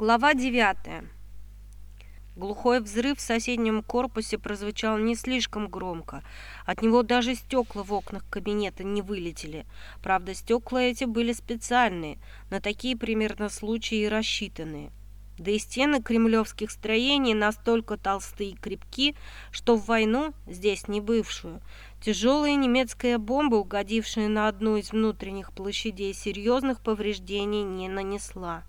Глава 9. Глухой взрыв в соседнем корпусе прозвучал не слишком громко. От него даже стекла в окнах кабинета не вылетели. Правда, стекла эти были специальные, на такие примерно случаи и рассчитанные. Да и стены кремлевских строений настолько толстые и крепки, что в войну, здесь не бывшую, тяжелая немецкая бомба, угодившая на одну из внутренних площадей, серьезных повреждений не нанесла.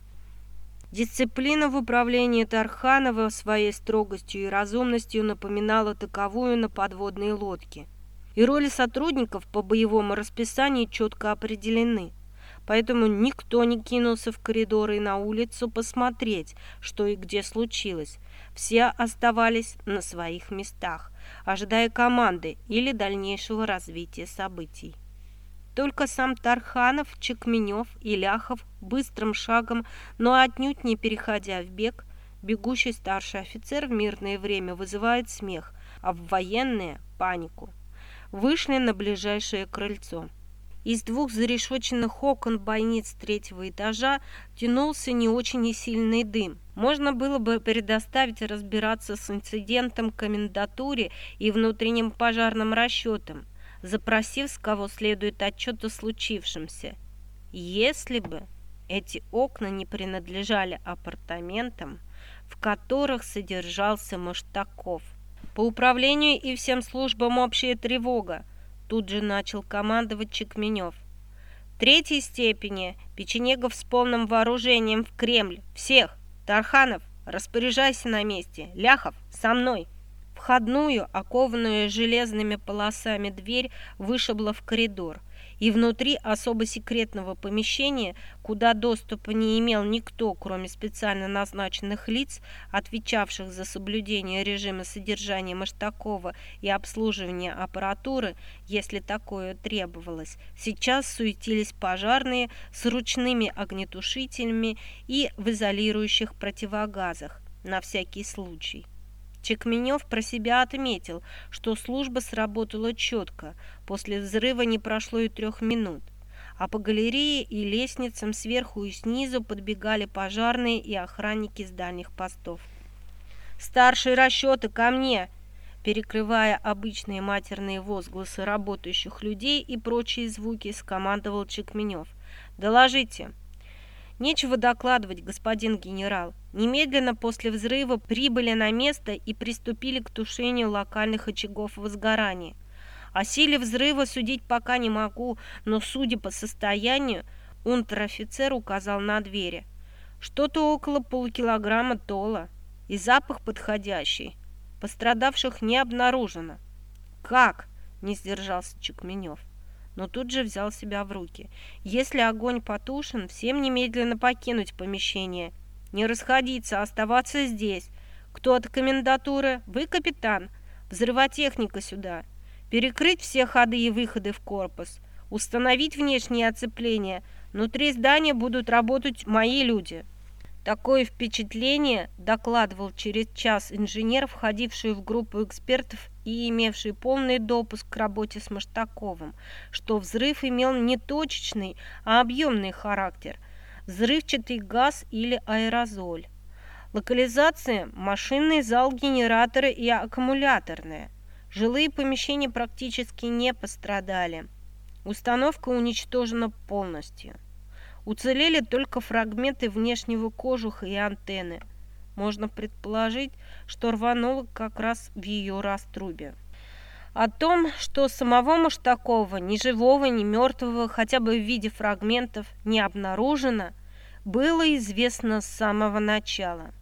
Дисциплина в управлении Тарханова своей строгостью и разумностью напоминала таковую на подводной лодке. И роли сотрудников по боевому расписанию четко определены. Поэтому никто не кинулся в коридоры и на улицу посмотреть, что и где случилось. Все оставались на своих местах, ожидая команды или дальнейшего развития событий. Только сам Тарханов, Чекменев и Ляхов быстрым шагом, но отнюдь не переходя в бег, бегущий старший офицер в мирное время вызывает смех, а в военное – панику. Вышли на ближайшее крыльцо. Из двух зарешоченных окон бойниц третьего этажа тянулся не очень и сильный дым. Можно было бы предоставить разбираться с инцидентом комендатуре и внутренним пожарным расчетам, запросив с кого следует отчет о случившемся. Если бы эти окна не принадлежали апартаментам, в которых содержался Маштаков. По управлению и всем службам общая тревога. Тут же начал командовать Чекменев. Третьей степени печенегов с полным вооружением в Кремль. Всех! Тарханов, распоряжайся на месте. Ляхов, со мной!» Входную, окованную железными полосами дверь вышибла в коридор, и внутри особо секретного помещения, куда доступа не имел никто, кроме специально назначенных лиц, отвечавших за соблюдение режима содержания Маштакова и обслуживания аппаратуры, если такое требовалось, сейчас суетились пожарные с ручными огнетушителями и в изолирующих противогазах на всякий случай. Чекменев про себя отметил, что служба сработала четко, после взрыва не прошло и трех минут, а по галерее и лестницам сверху и снизу подбегали пожарные и охранники с дальних постов. «Старшие расчеты ко мне!» Перекрывая обычные матерные возгласы работающих людей и прочие звуки, скомандовал Чекменев. «Доложите!» Нечего докладывать, господин генерал. Немедленно после взрыва прибыли на место и приступили к тушению локальных очагов возгорания. О силе взрыва судить пока не могу, но, судя по состоянию, унтер-офицер указал на двери. Что-то около полукилограмма тола. И запах подходящий. Пострадавших не обнаружено. «Как?» – не сдержался Чекменев но тут же взял себя в руки. Если огонь потушен, всем немедленно покинуть помещение. Не расходиться, а оставаться здесь. Кто от комендатуры? Вы капитан. Взрывотехника сюда. Перекрыть все ходы и выходы в корпус. Установить внешнее оцепление. Внутри здания будут работать мои люди. Такое впечатление докладывал через час инженер, входивший в группу экспертов и имевший полный допуск к работе с Маштаковым, что взрыв имел не точечный, а объемный характер – взрывчатый газ или аэрозоль. Локализация – машинный зал, генераторы и аккумуляторные. Жилые помещения практически не пострадали. Установка уничтожена полностью. Уцелели только фрагменты внешнего кожуха и антенны – можно предположить, что рвануло как раз в ее раструбе. О том, что самого Маштакова, ни живого, ни мертвого, хотя бы в виде фрагментов, не обнаружено, было известно с самого начала.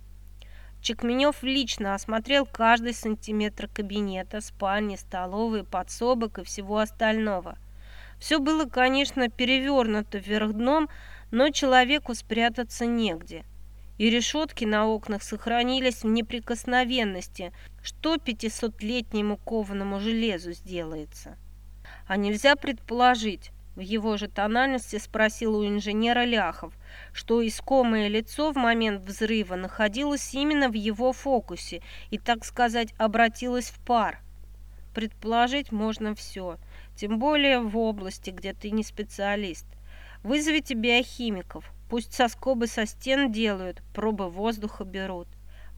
Чекменев лично осмотрел каждый сантиметр кабинета, спальни, столовой, подсобок и всего остального. Все было, конечно, перевернуто вверх дном, но человеку спрятаться негде и решетки на окнах сохранились в неприкосновенности, что пятисотлетнему кованому железу сделается. А нельзя предположить, в его же тональности спросил у инженера Ляхов, что искомое лицо в момент взрыва находилось именно в его фокусе и, так сказать, обратилось в пар. Предположить можно все, тем более в области, где ты не специалист. Вызовите биохимиков, Пусть соскобы со стен делают, пробы воздуха берут.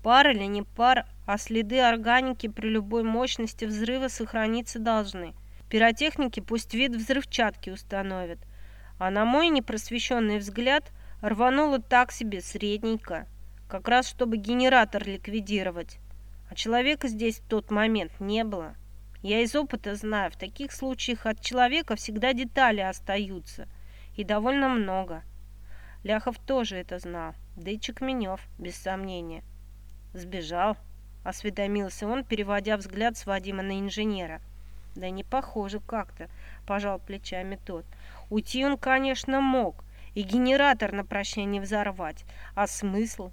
Пар или не пар, а следы органики при любой мощности взрыва сохраниться должны. Пиротехники пусть вид взрывчатки установят. А на мой непросвещенный взгляд рвануло так себе средненько, как раз чтобы генератор ликвидировать. А человека здесь в тот момент не было. Я из опыта знаю, в таких случаях от человека всегда детали остаются. И довольно много. Ляхов тоже это знал, да и Чекменев, без сомнения. «Сбежал?» – осведомился он, переводя взгляд с Вадима на инженера. «Да не похоже как-то», – пожал плечами тот. «Уйти он, конечно, мог, и генератор на прощание взорвать. А смысл?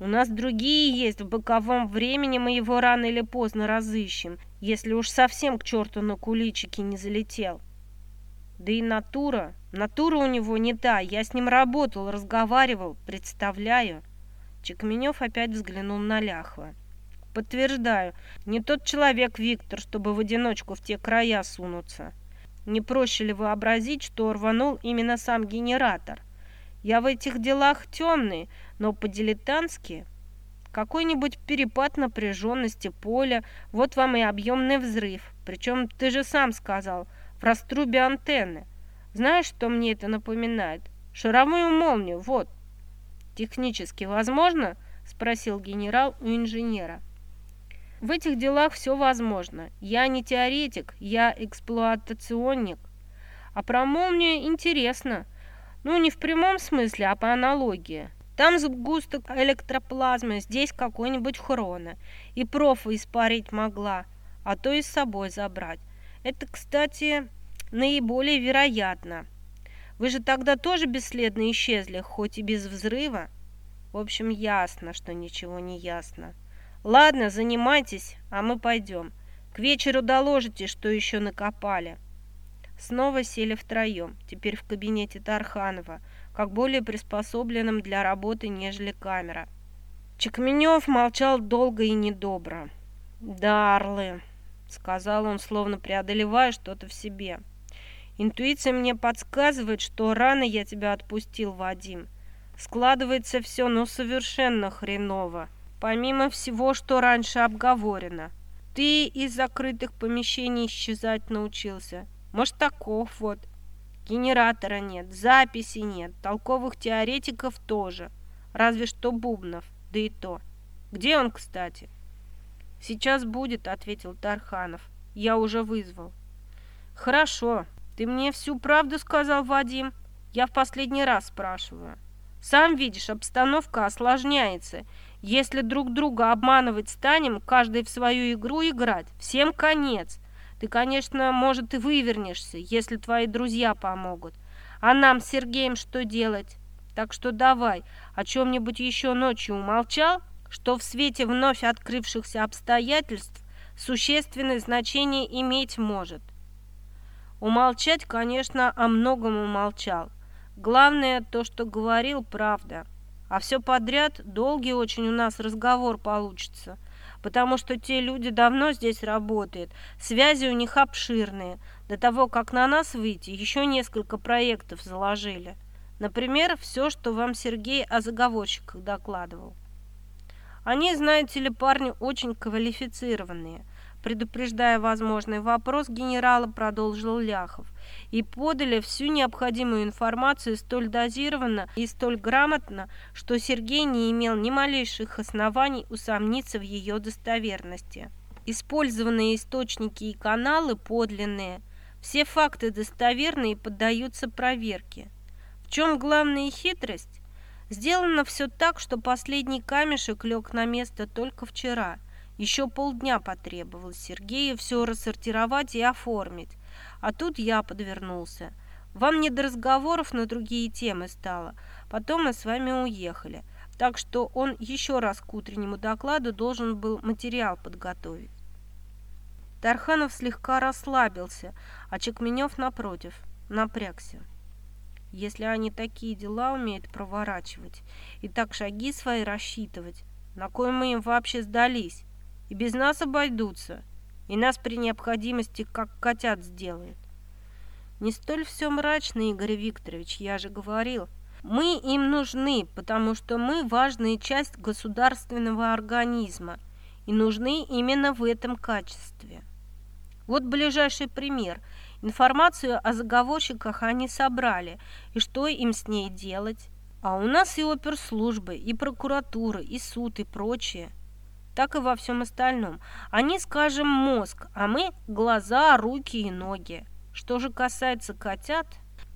У нас другие есть, в боковом времени мы его рано или поздно разыщем, если уж совсем к черту на куличики не залетел». Да и натура, натура у него не та, я с ним работал, разговаривал, представляю. Чекменев опять взглянул на Ляхова. Подтверждаю, не тот человек Виктор, чтобы в одиночку в те края сунуться. Не проще ли вообразить, что рванул именно сам генератор? Я в этих делах темный, но по-дилетантски. Какой-нибудь перепад напряженности поля, вот вам и объемный взрыв. Причем ты же сам сказал – в раструбе антенны. Знаешь, что мне это напоминает? Шаровую молнию, вот. Технически возможно? Спросил генерал у инженера. В этих делах все возможно. Я не теоретик, я эксплуатационник. А про молнию интересно. Ну, не в прямом смысле, а по аналогии. Там сгусток электроплазмы, здесь какой-нибудь хрона. И профа испарить могла, а то и с собой забрать. Это, кстати, наиболее вероятно. Вы же тогда тоже бесследно исчезли, хоть и без взрыва. В общем, ясно, что ничего не ясно. Ладно, занимайтесь, а мы пойдем. К вечеру доложите, что еще накопали. Снова сели втроем, теперь в кабинете Тарханова, как более приспособленном для работы, нежели камера. Чекменев молчал долго и недобро. «Дарлы!» сказал он, словно преодолевая что-то в себе. Интуиция мне подсказывает, что рано я тебя отпустил, Вадим. Складывается все, ну, совершенно хреново. Помимо всего, что раньше обговорено. Ты из закрытых помещений исчезать научился. Может, таков вот. Генератора нет, записи нет, толковых теоретиков тоже. Разве что Бубнов, да и то. Где он, кстати?» «Сейчас будет», — ответил Тарханов. «Я уже вызвал». «Хорошо. Ты мне всю правду сказал, Вадим? Я в последний раз спрашиваю. Сам видишь, обстановка осложняется. Если друг друга обманывать станем, каждый в свою игру играть, всем конец. Ты, конечно, может и вывернешься, если твои друзья помогут. А нам с Сергеем что делать? Так что давай, о чем-нибудь еще ночью умолчал?» что в свете вновь открывшихся обстоятельств существенное значение иметь может. Умолчать, конечно, о многом умолчал. Главное, то, что говорил, правда. А все подряд долгий очень у нас разговор получится, потому что те люди давно здесь работают, связи у них обширные. До того, как на нас выйти, еще несколько проектов заложили. Например, все, что вам Сергей о заговорщиках докладывал. Они, знаете ли, парни очень квалифицированные. Предупреждая возможный вопрос, генерала продолжил Ляхов. И подали всю необходимую информацию столь дозированно и столь грамотно, что Сергей не имел ни малейших оснований усомниться в ее достоверности. Использованные источники и каналы подлинные. Все факты достоверны и поддаются проверке. В чем главная хитрость? Сделано все так, что последний камешек лег на место только вчера. Еще полдня потребовалось Сергею все рассортировать и оформить. А тут я подвернулся. Вам не до разговоров на другие темы стало. Потом мы с вами уехали. Так что он еще раз к утреннему докладу должен был материал подготовить. Тарханов слегка расслабился, а Чекменев, напротив, напрягся. Если они такие дела умеют проворачивать и так шаги свои рассчитывать, на кой мы им вообще сдались? И без нас обойдутся, и нас при необходимости как котят сделают. Не столь все мрачно, Игорь Викторович, я же говорил. Мы им нужны, потому что мы важная часть государственного организма и нужны именно в этом качестве. Вот ближайший пример. Информацию о заговорщиках они собрали, и что им с ней делать? А у нас и оперслужбы, и прокуратура, и суд, и прочее. Так и во всем остальном. Они, скажем, мозг, а мы глаза, руки и ноги. Что же касается котят,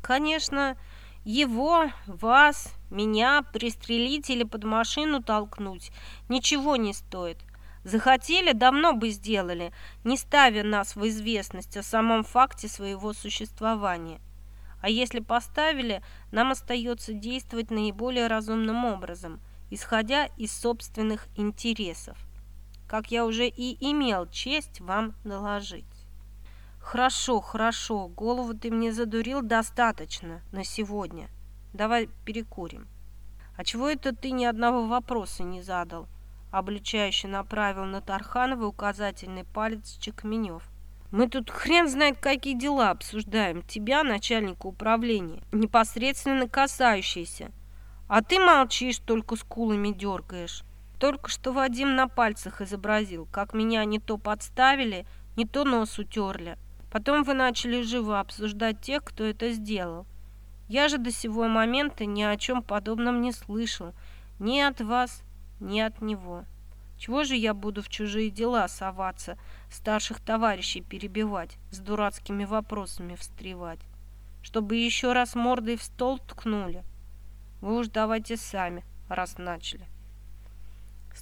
конечно, его, вас, меня пристрелить или под машину толкнуть ничего не стоит. Захотели, давно бы сделали, не ставя нас в известность о самом факте своего существования. А если поставили, нам остается действовать наиболее разумным образом, исходя из собственных интересов, как я уже и имел честь вам доложить. Хорошо, хорошо, голову ты мне задурил достаточно на сегодня. Давай перекурим. А чего это ты ни одного вопроса не задал? Обличающе направил на Тарханова указательный палец Чекменев. Мы тут хрен знает какие дела обсуждаем. Тебя, начальника управления, непосредственно касающиеся. А ты молчишь, только скулами дергаешь. Только что Вадим на пальцах изобразил, как меня не то подставили, не то нос утерли. Потом вы начали живо обсуждать тех, кто это сделал. Я же до сего момента ни о чем подобном не слышал. Ни от вас, ни от него. Чего же я буду в чужие дела соваться, старших товарищей перебивать, с дурацкими вопросами встревать? Чтобы еще раз мордой в стол ткнули? Вы уж давайте сами, раз начали.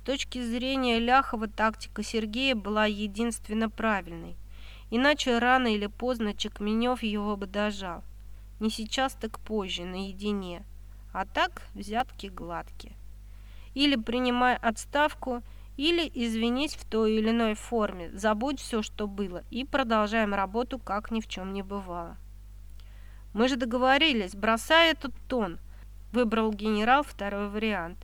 Точки зрения Ляхова тактика Сергея была единственно правильной. Иначе рано или поздно Чекменев его бы дожал. Не сейчас, так позже, наедине. А так взятки гладкие. Или принимай отставку, или извинись в той или иной форме, забудь все, что было, и продолжаем работу, как ни в чем не бывало. Мы же договорились, бросай этот тон, выбрал генерал второй вариант.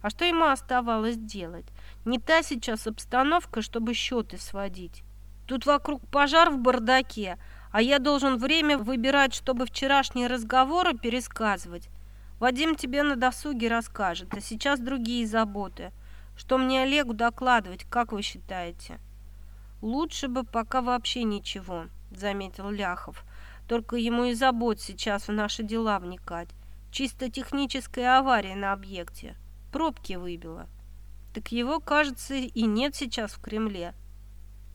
А что ему оставалось делать? Не та сейчас обстановка, чтобы счеты сводить. Тут вокруг пожар в бардаке, а я должен время выбирать, чтобы вчерашние разговоры пересказывать. Вадим тебе на досуге расскажет, а сейчас другие заботы. Что мне Олегу докладывать, как вы считаете? Лучше бы пока вообще ничего, заметил Ляхов. Только ему и забот сейчас в наши дела вникать. Чисто техническая авария на объекте. Пробки выбило. Так его, кажется, и нет сейчас в Кремле.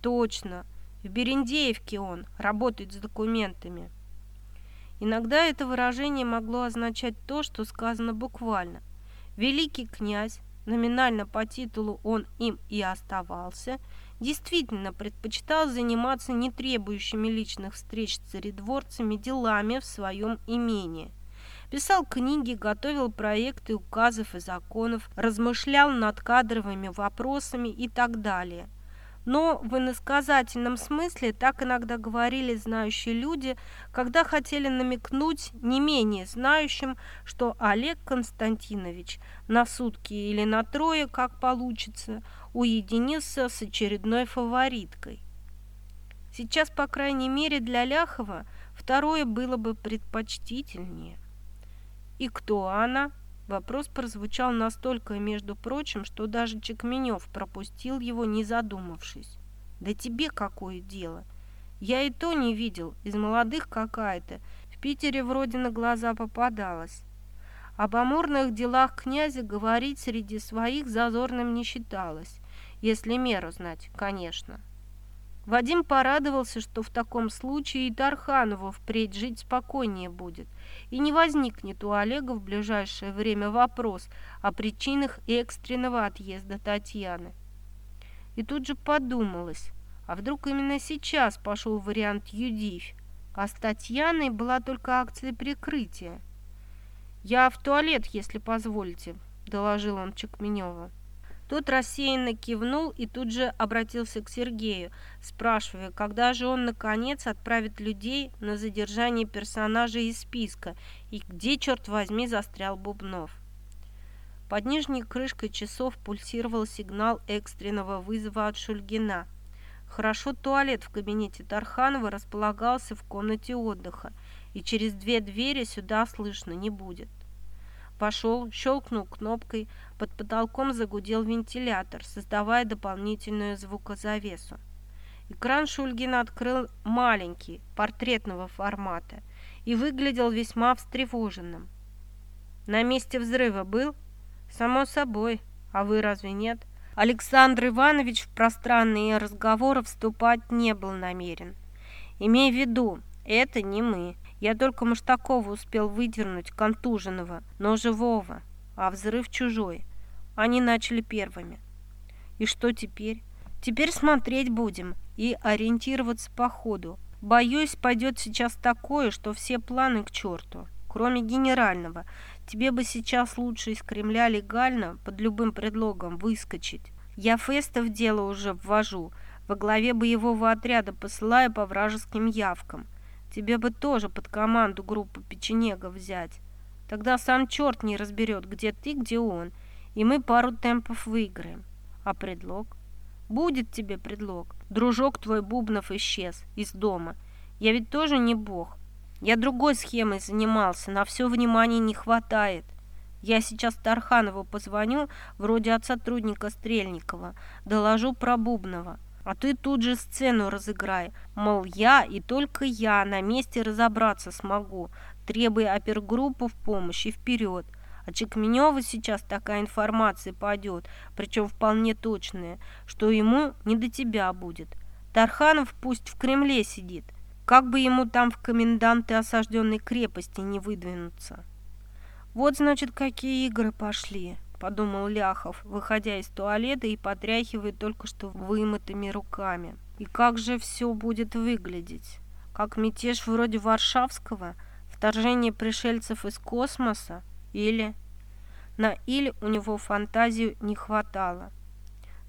Точно. В Берендеевке он работает с документами. Иногда это выражение могло означать то, что сказано буквально. Великий князь номинально по титулу он им и оставался, действительно предпочитал заниматься не требующими личных встреч с царедворцами делами в своем имении. Писал книги, готовил проекты указов и законов, размышлял над кадровыми вопросами и так далее – но в иносказательном смысле так иногда говорили знающие люди, когда хотели намекнуть не менее знающим, что Олег Константинович на сутки или на трое, как получится, уединился с очередной фавориткой. Сейчас, по крайней мере, для Ляхова второе было бы предпочтительнее. И кто она? Вопрос прозвучал настолько, между прочим, что даже Чекменев пропустил его, не задумавшись. «Да тебе какое дело? Я и то не видел, из молодых какая-то. В Питере вроде на глаза попадалась». Об амурных делах князя говорить среди своих зазорным не считалось, если меру знать, конечно. Вадим порадовался, что в таком случае и Тарханову впредь жить спокойнее будет, и не возникнет у Олега в ближайшее время вопрос о причинах экстренного отъезда Татьяны. И тут же подумалось, а вдруг именно сейчас пошел вариант Юдивь, а с Татьяной была только акция прикрытия. «Я в туалет, если позволите», – доложил он Чекменева. Тот рассеянно кивнул и тут же обратился к Сергею, спрашивая, когда же он, наконец, отправит людей на задержание персонажей из списка и где, черт возьми, застрял Бубнов. Под нижней крышкой часов пульсировал сигнал экстренного вызова от Шульгина. Хорошо туалет в кабинете Тарханова располагался в комнате отдыха, и через две двери сюда слышно не будет. Вошел, щелкнул кнопкой, под потолком загудел вентилятор, создавая дополнительную звукозавесу. Экран Шульгина открыл маленький, портретного формата, и выглядел весьма встревоженным. «На месте взрыва был?» «Само собой. А вы разве нет?» Александр Иванович в пространные разговоры вступать не был намерен. «Имей в виду, это не мы. Я только Маштакова успел выдернуть, контуженного, но живого, а взрыв чужой. Они начали первыми. И что теперь? Теперь смотреть будем и ориентироваться по ходу. Боюсь, пойдет сейчас такое, что все планы к черту, кроме генерального. Тебе бы сейчас лучше из Кремля легально, под любым предлогом, выскочить. Я Феста в дело уже ввожу, во главе боевого отряда посылаю по вражеским явкам. Тебе бы тоже под команду группу печенегов взять. Тогда сам черт не разберет, где ты, где он, и мы пару темпов выиграем. А предлог? Будет тебе предлог. Дружок твой Бубнов исчез из дома. Я ведь тоже не бог. Я другой схемой занимался, на все внимания не хватает. Я сейчас Тарханову позвоню, вроде от сотрудника Стрельникова, доложу про Бубнова. А ты тут же сцену разыграй, мол, я и только я на месте разобраться смогу, требуя опергруппу в помощь и вперед. А Чекменева сейчас такая информация пойдет, причем вполне точная, что ему не до тебя будет. Тарханов пусть в Кремле сидит, как бы ему там в коменданты осажденной крепости не выдвинуться. Вот, значит, какие игры пошли, подумал Ляхов, выходя из туалета и потряхивая только что вымытыми руками. И как же все будет выглядеть? Как мятеж вроде Варшавского? Вторжение пришельцев из космоса? Или... На «или» у него фантазию не хватало.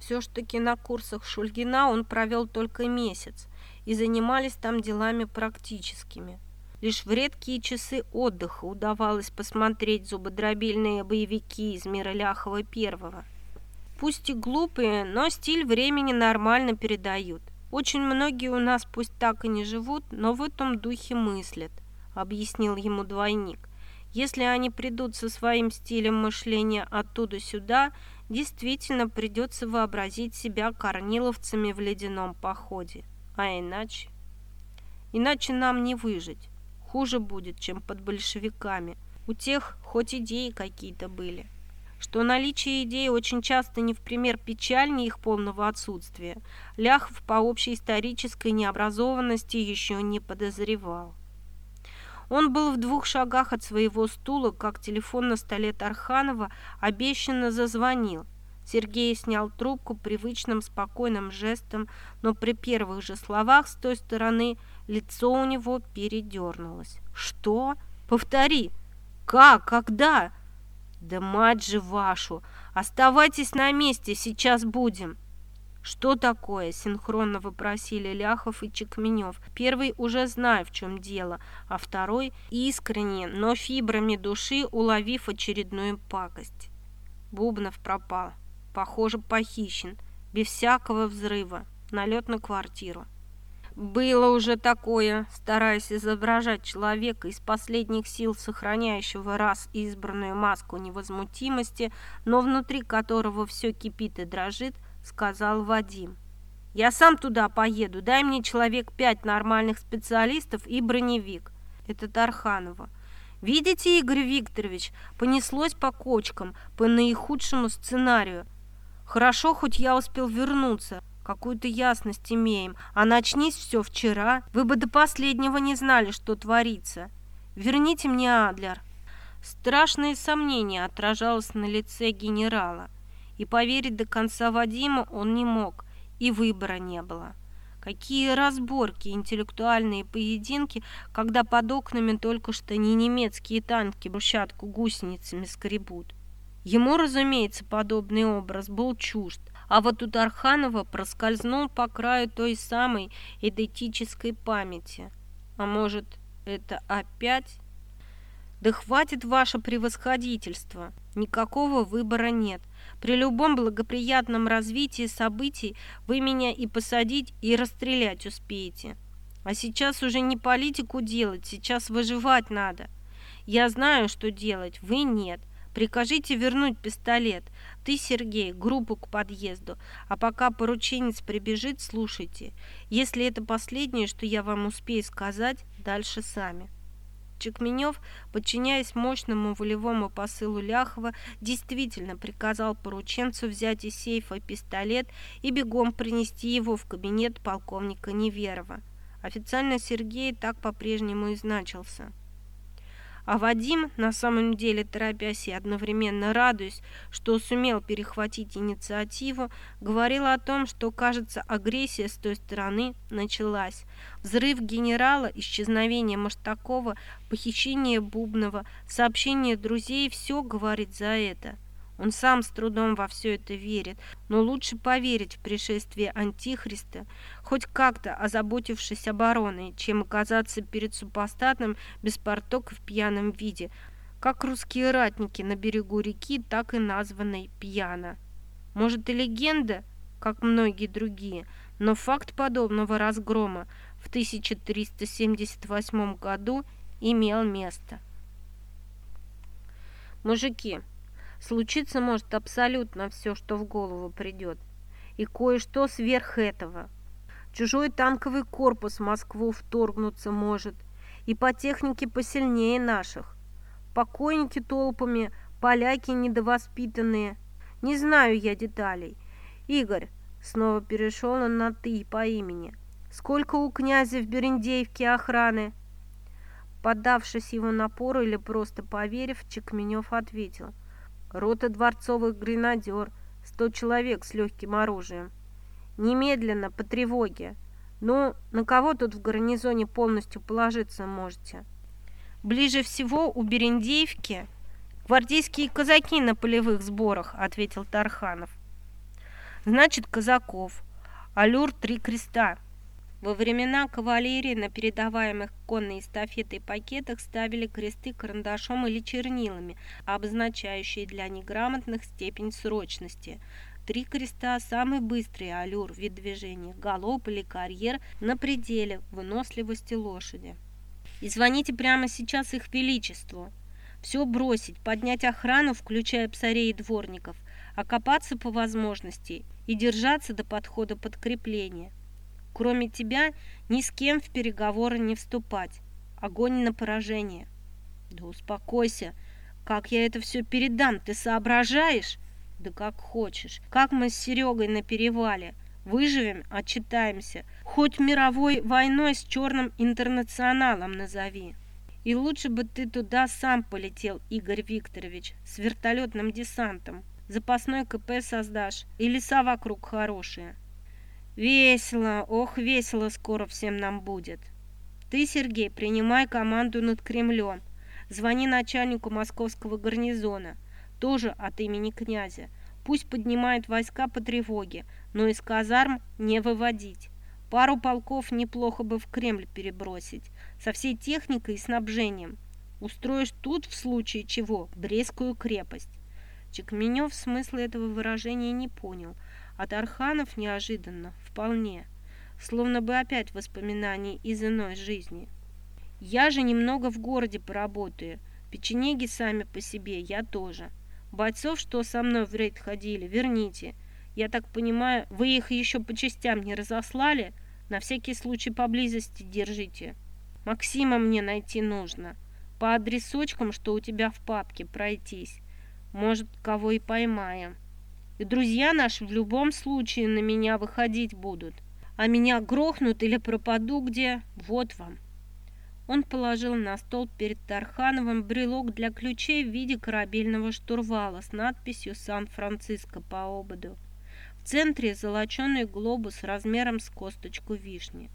Все ж таки на курсах Шульгина он провел только месяц, и занимались там делами практическими. Лишь в редкие часы отдыха удавалось посмотреть зубодробильные боевики из мира Ляхова первого. Пусть и глупые, но стиль времени нормально передают. Очень многие у нас пусть так и не живут, но в этом духе мыслят, объяснил ему двойник. Если они придут со своим стилем мышления оттуда сюда, действительно придется вообразить себя корниловцами в ледяном походе. А иначе? Иначе нам не выжить. Хуже будет, чем под большевиками. У тех хоть идеи какие-то были. Что наличие идей очень часто не в пример печальнее их полного отсутствия, Ляхов по общей исторической необразованности еще не подозревал. Он был в двух шагах от своего стула, как телефон на столе Тарханова обещанно зазвонил. Сергей снял трубку привычным спокойным жестом, но при первых же словах с той стороны лицо у него передернулось. «Что? Повтори! Как? Когда?» «Да мать же вашу! Оставайтесь на месте, сейчас будем!» «Что такое?» – синхронно вопросили Ляхов и Чекменев. Первый уже зная, в чем дело, а второй – искренне, но фибрами души уловив очередную пакость. Бубнов пропал. Похоже, похищен. Без всякого взрыва. Налет на квартиру. Было уже такое, стараясь изображать человека из последних сил, сохраняющего раз избранную маску невозмутимости, но внутри которого все кипит и дрожит, сказал Вадим. «Я сам туда поеду. Дай мне человек пять нормальных специалистов и броневик». Это Тарханова. «Видите, Игорь Викторович, понеслось по кочкам, по наихудшему сценарию. Хорошо, хоть я успел вернуться. Какую-то ясность имеем. А начнись все вчера, вы бы до последнего не знали, что творится. Верните мне Адлер». Страшное сомнение отражалось на лице генерала. И поверить до конца Вадима он не мог, и выбора не было. Какие разборки, интеллектуальные поединки, когда под окнами только что не немецкие танки брусчатку гусеницами скребут. Ему, разумеется, подобный образ был чужд, а вот у Тарханова проскользнул по краю той самой идентической памяти. А может, это опять? Да хватит ваше превосходительство. Никакого выбора нет. При любом благоприятном развитии событий вы меня и посадить, и расстрелять успеете. А сейчас уже не политику делать, сейчас выживать надо. Я знаю, что делать, вы нет. Прикажите вернуть пистолет. Ты, Сергей, группу к подъезду. А пока порученец прибежит, слушайте. Если это последнее, что я вам успею сказать, дальше сами. Чекменев, подчиняясь мощному волевому посылу Ляхова, действительно приказал порученцу взять из сейфа пистолет и бегом принести его в кабинет полковника Неверова. Официально Сергей так по-прежнему и значился. А Вадим, на самом деле торопясь и одновременно радуясь, что сумел перехватить инициативу, говорил о том, что, кажется, агрессия с той стороны началась. Взрыв генерала, исчезновение Маштакова, похищение Бубнова, сообщение друзей – все говорит за это. Он сам с трудом во все это верит, но лучше поверить в пришествие Антихриста, хоть как-то озаботившись обороной, чем оказаться перед супостатом без порток в пьяном виде, как русские ратники на берегу реки, так и названной Пьяна. Может и легенда, как многие другие, но факт подобного разгрома в 1378 году имел место. Мужики, Случиться может абсолютно все, что в голову придет. И кое-что сверх этого. Чужой танковый корпус в Москву вторгнуться может. И по технике посильнее наших. Покойники толпами, поляки недовоспитанные. Не знаю я деталей. Игорь, снова перешел он на «ты» по имени. Сколько у князя в Берендеевке охраны? Поддавшись его напору или просто поверив, Чекменев ответил – рота дворцовых гренадер, сто человек с легким оружием. Немедленно, по тревоге. Ну, на кого тут в гарнизоне полностью положиться можете? Ближе всего у Берендеевки гвардейские казаки на полевых сборах, ответил Тарханов. Значит, казаков. Алюр три креста. Во времена кавалерии на передаваемых конной эстафетой пакетах ставили кресты карандашом или чернилами, обозначающие для неграмотных степень срочности. Три креста – самый быстрый аллюр, вид движения, галоп или карьер на пределе выносливости лошади. И звоните прямо сейчас их величеству. Все бросить, поднять охрану, включая псарей и дворников, окопаться по возможности и держаться до подхода подкрепления. Кроме тебя ни с кем в переговоры не вступать. Огонь на поражение. Да успокойся. Как я это все передам, ты соображаешь? Да как хочешь. Как мы с Серегой на перевале. Выживем, отчитаемся. Хоть мировой войной с черным интернационалом назови. И лучше бы ты туда сам полетел, Игорь Викторович, с вертолетным десантом. Запасной КП создашь, и леса вокруг хорошие. Весело, ох, весело скоро всем нам будет. Ты, Сергей, принимай команду над Кремлем. Звони начальнику московского гарнизона, тоже от имени князя. Пусть поднимает войска по тревоге, но из казарм не выводить. Пару полков неплохо бы в Кремль перебросить, со всей техникой и снабжением. Устроишь тут, в случае чего, Брестскую крепость. Чекменев смысла этого выражения не понял – а Тарханов неожиданно, вполне, словно бы опять воспоминания из иной жизни. Я же немного в городе поработаю, печенеги сами по себе, я тоже. Бойцов, что со мной в рейд ходили, верните. Я так понимаю, вы их еще по частям не разослали? На всякий случай поблизости держите. Максима мне найти нужно. По адресочкам, что у тебя в папке, пройтись. Может, кого и поймаем. Друзья наши в любом случае на меня выходить будут. А меня грохнут или пропаду где, вот вам. Он положил на стол перед Тархановым брелок для ключей в виде корабельного штурвала с надписью «Сан-Франциско» по ободу. В центре золоченый глобус размером с косточку вишни.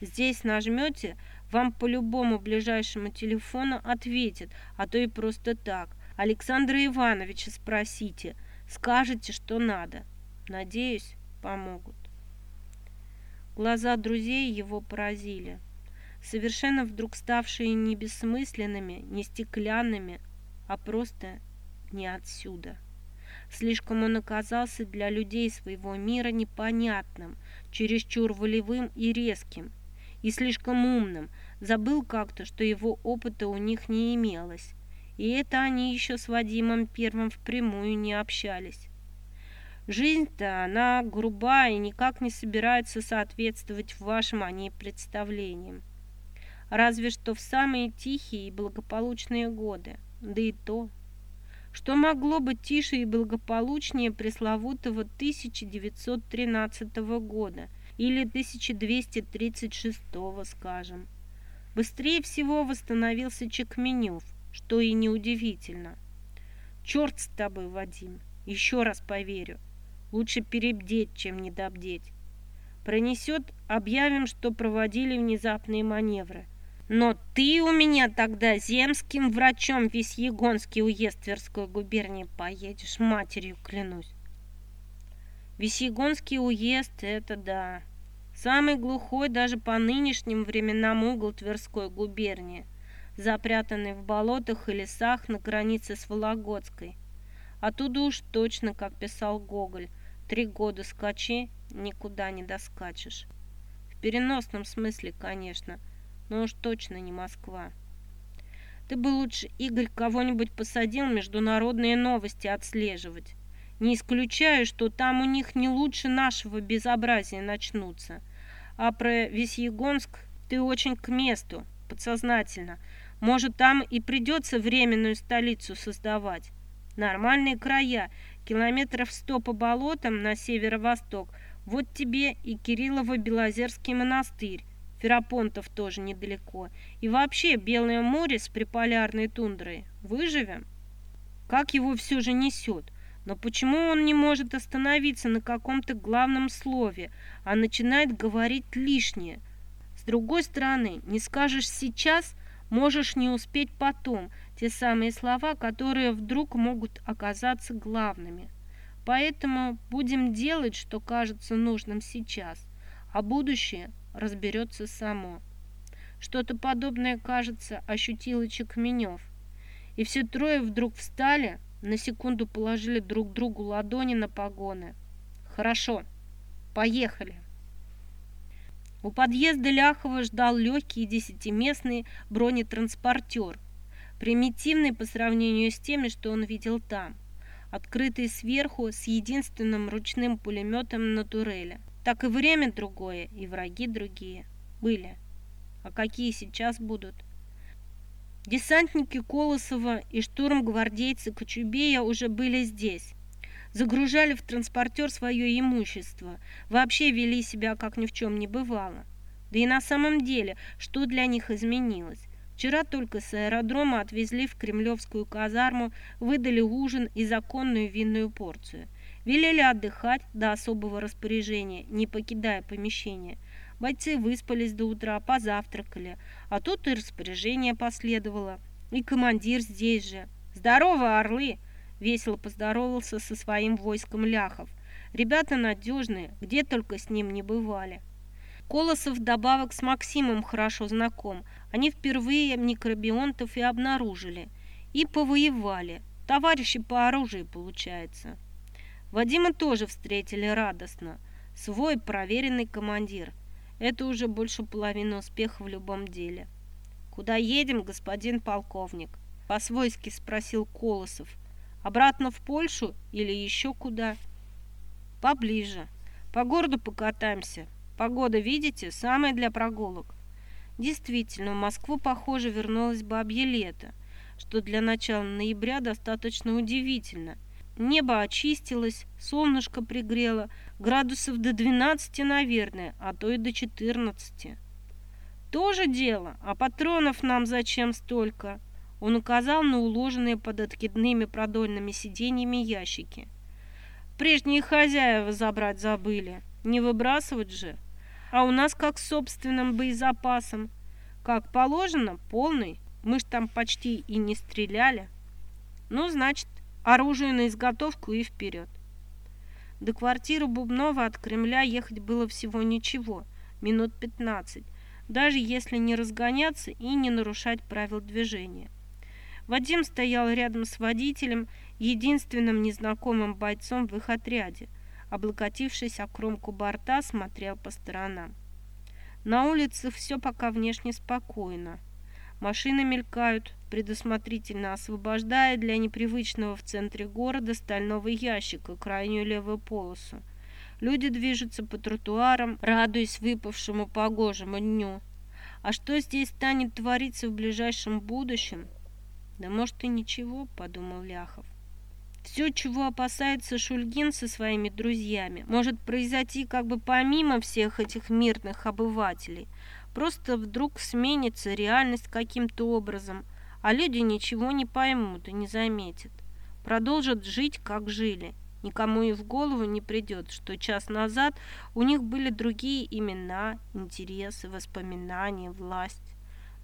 Здесь нажмете, вам по любому ближайшему телефону ответят, а то и просто так. Александра Ивановича спросите – Скажете, что надо. Надеюсь, помогут. Глаза друзей его поразили. Совершенно вдруг ставшие не бессмысленными, не стеклянными, а просто не отсюда. Слишком он оказался для людей своего мира непонятным, чересчур волевым и резким, и слишком умным, забыл как-то, что его опыта у них не имелось, И это они еще с Вадимом Первым впрямую не общались. Жизнь-то, она грубая и никак не собирается соответствовать вашим о ней представлениям. Разве что в самые тихие и благополучные годы. Да и то. Что могло быть тише и благополучнее пресловутого 1913 года или 1236, скажем. Быстрее всего восстановился Чекменев, что и неудивительно. Черт с тобой, Вадим, еще раз поверю. Лучше перебдеть, чем недобдеть. Пронесет, объявим, что проводили внезапные маневры. Но ты у меня тогда земским врачом весь Егонский уезд Тверской губернии поедешь, матерью клянусь. Весьегонский уезд – это да. Самый глухой даже по нынешним временам угол Тверской губернии, запрятанный в болотах и лесах на границе с Вологодской. Оттуда уж точно, как писал Гоголь, три года скачи, никуда не доскачешь. В переносном смысле, конечно – но уж точно не Москва. Ты бы лучше, Игорь, кого-нибудь посадил международные новости отслеживать. Не исключаю, что там у них не лучше нашего безобразия начнутся. А про Весьегонск ты очень к месту, подсознательно. Может, там и придется временную столицу создавать. Нормальные края, километров сто по болотам на северо-восток. Вот тебе и Кириллово-Белозерский монастырь. Ферапонтов тоже недалеко. И вообще, Белое море с приполярной тундрой. Выживем? Как его все же несет? Но почему он не может остановиться на каком-то главном слове, а начинает говорить лишнее? С другой стороны, не скажешь сейчас, можешь не успеть потом, те самые слова, которые вдруг могут оказаться главными. Поэтому будем делать, что кажется нужным сейчас, а будущее разберется само. Что-то подобное, кажется, ощутил и Чекменев. И все трое вдруг встали, на секунду положили друг другу ладони на погоны. «Хорошо, поехали!» У подъезда Ляхова ждал легкий десятиместный бронетранспортер, примитивный по сравнению с теми, что он видел там, открытый сверху с единственным ручным пулеметом на туреле. Так и время другое, и враги другие. Были. А какие сейчас будут? Десантники Колосова и штурмгвардейцы Кочубея уже были здесь. Загружали в транспортер свое имущество. Вообще вели себя, как ни в чем не бывало. Да и на самом деле, что для них изменилось? Вчера только с аэродрома отвезли в кремлевскую казарму, выдали ужин и законную винную порцию. Велели отдыхать до особого распоряжения, не покидая помещение. Бойцы выспались до утра, позавтракали, а тут и распоряжение последовало. И командир здесь же. «Здорово, орлы!» — весело поздоровался со своим войском ляхов. «Ребята надежные, где только с ним не бывали». Колосов добавок с Максимом хорошо знаком. Они впервые микробионтов и обнаружили. И повоевали. Товарищи по оружию, получается. Вадима тоже встретили радостно. Свой проверенный командир. Это уже больше половины успеха в любом деле. «Куда едем, господин полковник?» По-свойски спросил Колосов. «Обратно в Польшу или еще куда?» «Поближе. По городу покатаемся. Погода, видите, самая для прогулок». Действительно, в Москву, похоже, вернулась бабье лето, что для начала ноября достаточно удивительно – Небо очистилось, солнышко пригрело, градусов до 12, наверное, а то и до 14. Тоже дело, а патронов нам зачем столько? Он указал на уложенные под откидными продольными сиденьями ящики. Прежние хозяева забрать забыли, не выбрасывать же. А у нас как с собственным боезапасом. Как положено, полный. Мы ж там почти и не стреляли. Ну, значит, Оружие на изготовку и вперед. До квартиры Бубнова от Кремля ехать было всего ничего, минут 15, даже если не разгоняться и не нарушать правил движения. Вадим стоял рядом с водителем, единственным незнакомым бойцом в их отряде, облокотившись о кромку борта, смотрел по сторонам. На улице все пока внешне спокойно. Машины мелькают, предусмотрительно освобождая для непривычного в центре города стального ящика крайнюю левую полосу. Люди движутся по тротуарам, радуясь выпавшему погожему дню. А что здесь станет твориться в ближайшем будущем? Да может и ничего, подумал Ляхов. Все, чего опасается Шульгин со своими друзьями, может произойти как бы помимо всех этих мирных обывателей. Просто вдруг сменится реальность каким-то образом, а люди ничего не поймут и не заметят. Продолжат жить, как жили. Никому и в голову не придет, что час назад у них были другие имена, интересы, воспоминания, власть.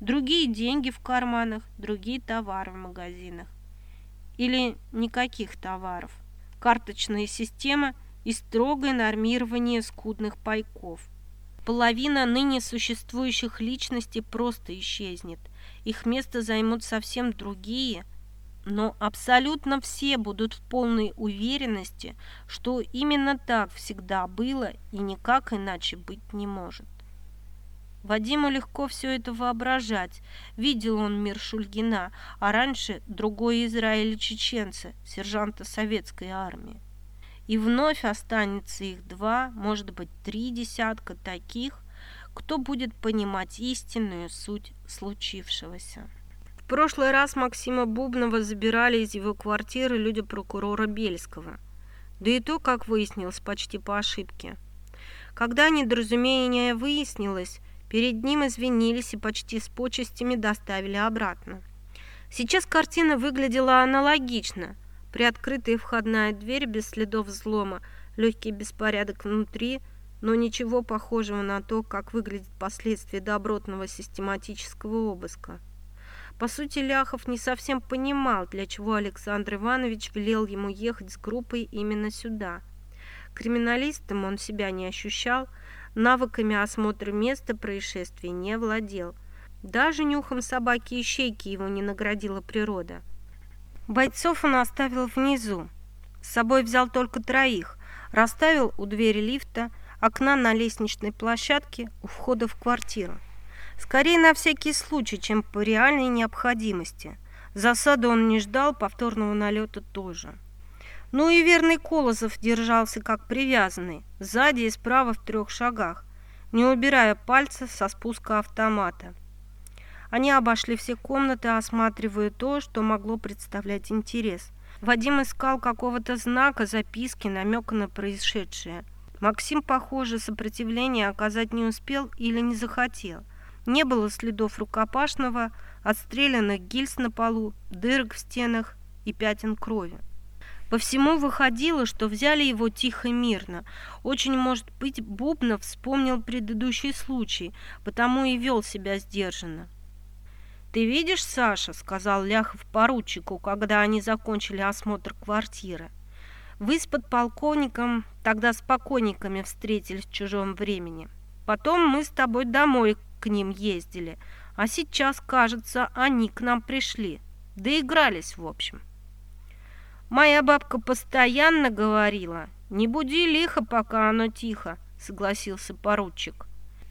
Другие деньги в карманах, другие товары в магазинах или никаких товаров, карточная система и строгое нормирование скудных пайков. Половина ныне существующих личностей просто исчезнет. Их место займут совсем другие, но абсолютно все будут в полной уверенности, что именно так всегда было и никак иначе быть не может. Вадиму легко все это воображать. Видел он мир Шульгина, а раньше другой Израиль чеченца, сержанта советской армии. И вновь останется их два, может быть, три десятка таких, кто будет понимать истинную суть случившегося. В прошлый раз Максима Бубнова забирали из его квартиры люди прокурора Бельского. Да и то, как выяснилось, почти по ошибке. Когда недоразумение выяснилось, Перед ним извинились и почти с почестями доставили обратно. Сейчас картина выглядела аналогично. Приоткрытая входная дверь без следов взлома, легкий беспорядок внутри, но ничего похожего на то, как выглядит последствия добротного систематического обыска. По сути, Ляхов не совсем понимал, для чего Александр Иванович велел ему ехать с группой именно сюда. Криминалистом он себя не ощущал, навыками осмотра места происшествия не владел. Даже нюхом собаки и щейки его не наградила природа. Бойцов он оставил внизу. С собой взял только троих. Расставил у двери лифта, окна на лестничной площадке, у входа в квартиру. Скорее на всякий случай, чем по реальной необходимости. Засаду он не ждал, повторного налета тоже. Ну и верный Колосов держался как привязанный, сзади и справа в трех шагах, не убирая пальца со спуска автомата. Они обошли все комнаты, осматривая то, что могло представлять интерес. Вадим искал какого-то знака, записки, намека на происшедшее. Максим, похоже, сопротивления оказать не успел или не захотел. Не было следов рукопашного, отстрелянных гильз на полу, дырок в стенах и пятен крови. По всему выходило, что взяли его тихо и мирно. Очень, может быть, Бубнов вспомнил предыдущий случай, потому и вел себя сдержанно. «Ты видишь, Саша?» – сказал Ляхов поручику, когда они закончили осмотр квартиры. «Вы с подполковником тогда с покойниками встретились в чужом времени. Потом мы с тобой домой к ним ездили, а сейчас, кажется, они к нам пришли. Доигрались, в общем». Моя бабка постоянно говорила, не буди лихо, пока оно тихо, согласился поручик.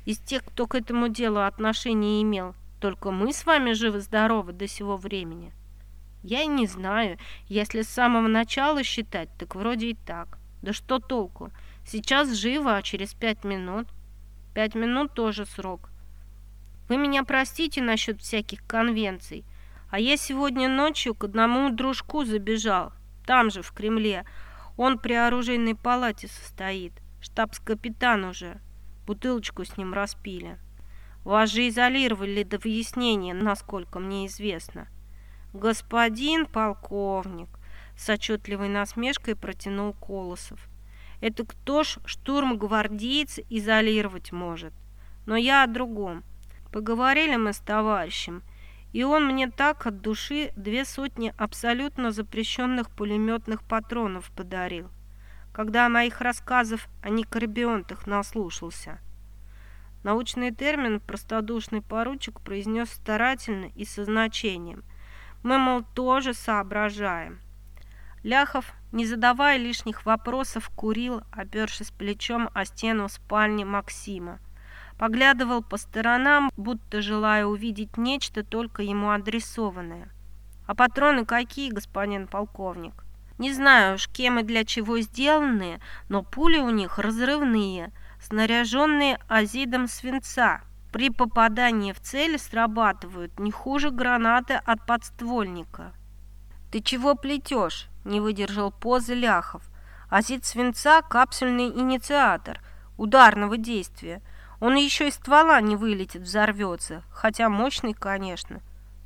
Из тех, кто к этому делу отношение имел, только мы с вами живы-здоровы до сего времени. Я и не знаю, если с самого начала считать, так вроде и так. Да что толку? Сейчас живо, а через пять минут. Пять минут тоже срок. Вы меня простите насчет всяких конвенций, а я сегодня ночью к одному дружку забежал. Там же, в Кремле. Он при оружейной палате состоит. Штабс-капитан уже. Бутылочку с ним распили. Вас же изолировали до выяснения, насколько мне известно. Господин полковник, с отчетливой насмешкой протянул Колосов. Это кто ж штурм-гвардейц изолировать может? Но я о другом. Поговорили мы с товарищем, и он мне так от души две сотни абсолютно запрещенных пулеметных патронов подарил, когда моих рассказов о некарбионтах наслушался. Научный термин простодушный поручик произнес старательно и со значением. Мы, мол, тоже соображаем. Ляхов, не задавая лишних вопросов, курил, опершись плечом о стену спальни Максима. Поглядывал по сторонам, будто желая увидеть нечто только ему адресованное. «А патроны какие, господин полковник?» «Не знаю уж, кем и для чего сделанные, но пули у них разрывные, снаряженные азидом свинца. При попадании в цель срабатывают не хуже гранаты от подствольника». «Ты чего плетешь?» – не выдержал позы Ляхов. «Азид свинца – капсульный инициатор ударного действия. Он еще из ствола не вылетит, взорвется, хотя мощный, конечно».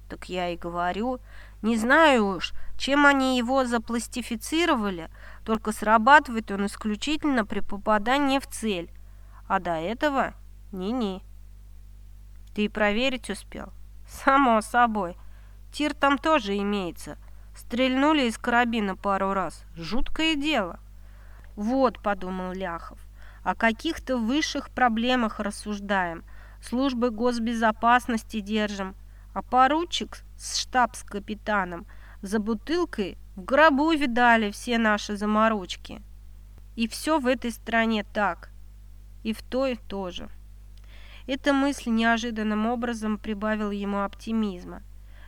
«Так я и говорю. Не знаю уж, чем они его запластифицировали, только срабатывает он исключительно при попадании в цель. А до этого ни-ни. Ты проверить успел? Само собой. Тир там тоже имеется. Стрельнули из карабина пару раз. Жуткое дело. Вот, подумал Ляхов, о каких-то высших проблемах рассуждаем. Службы госбезопасности держим. А поручик с штабс-капитаном за бутылкой в гробу видали все наши заморочки. И все в этой стране так, и в той тоже. Эта мысль неожиданным образом прибавила ему оптимизма.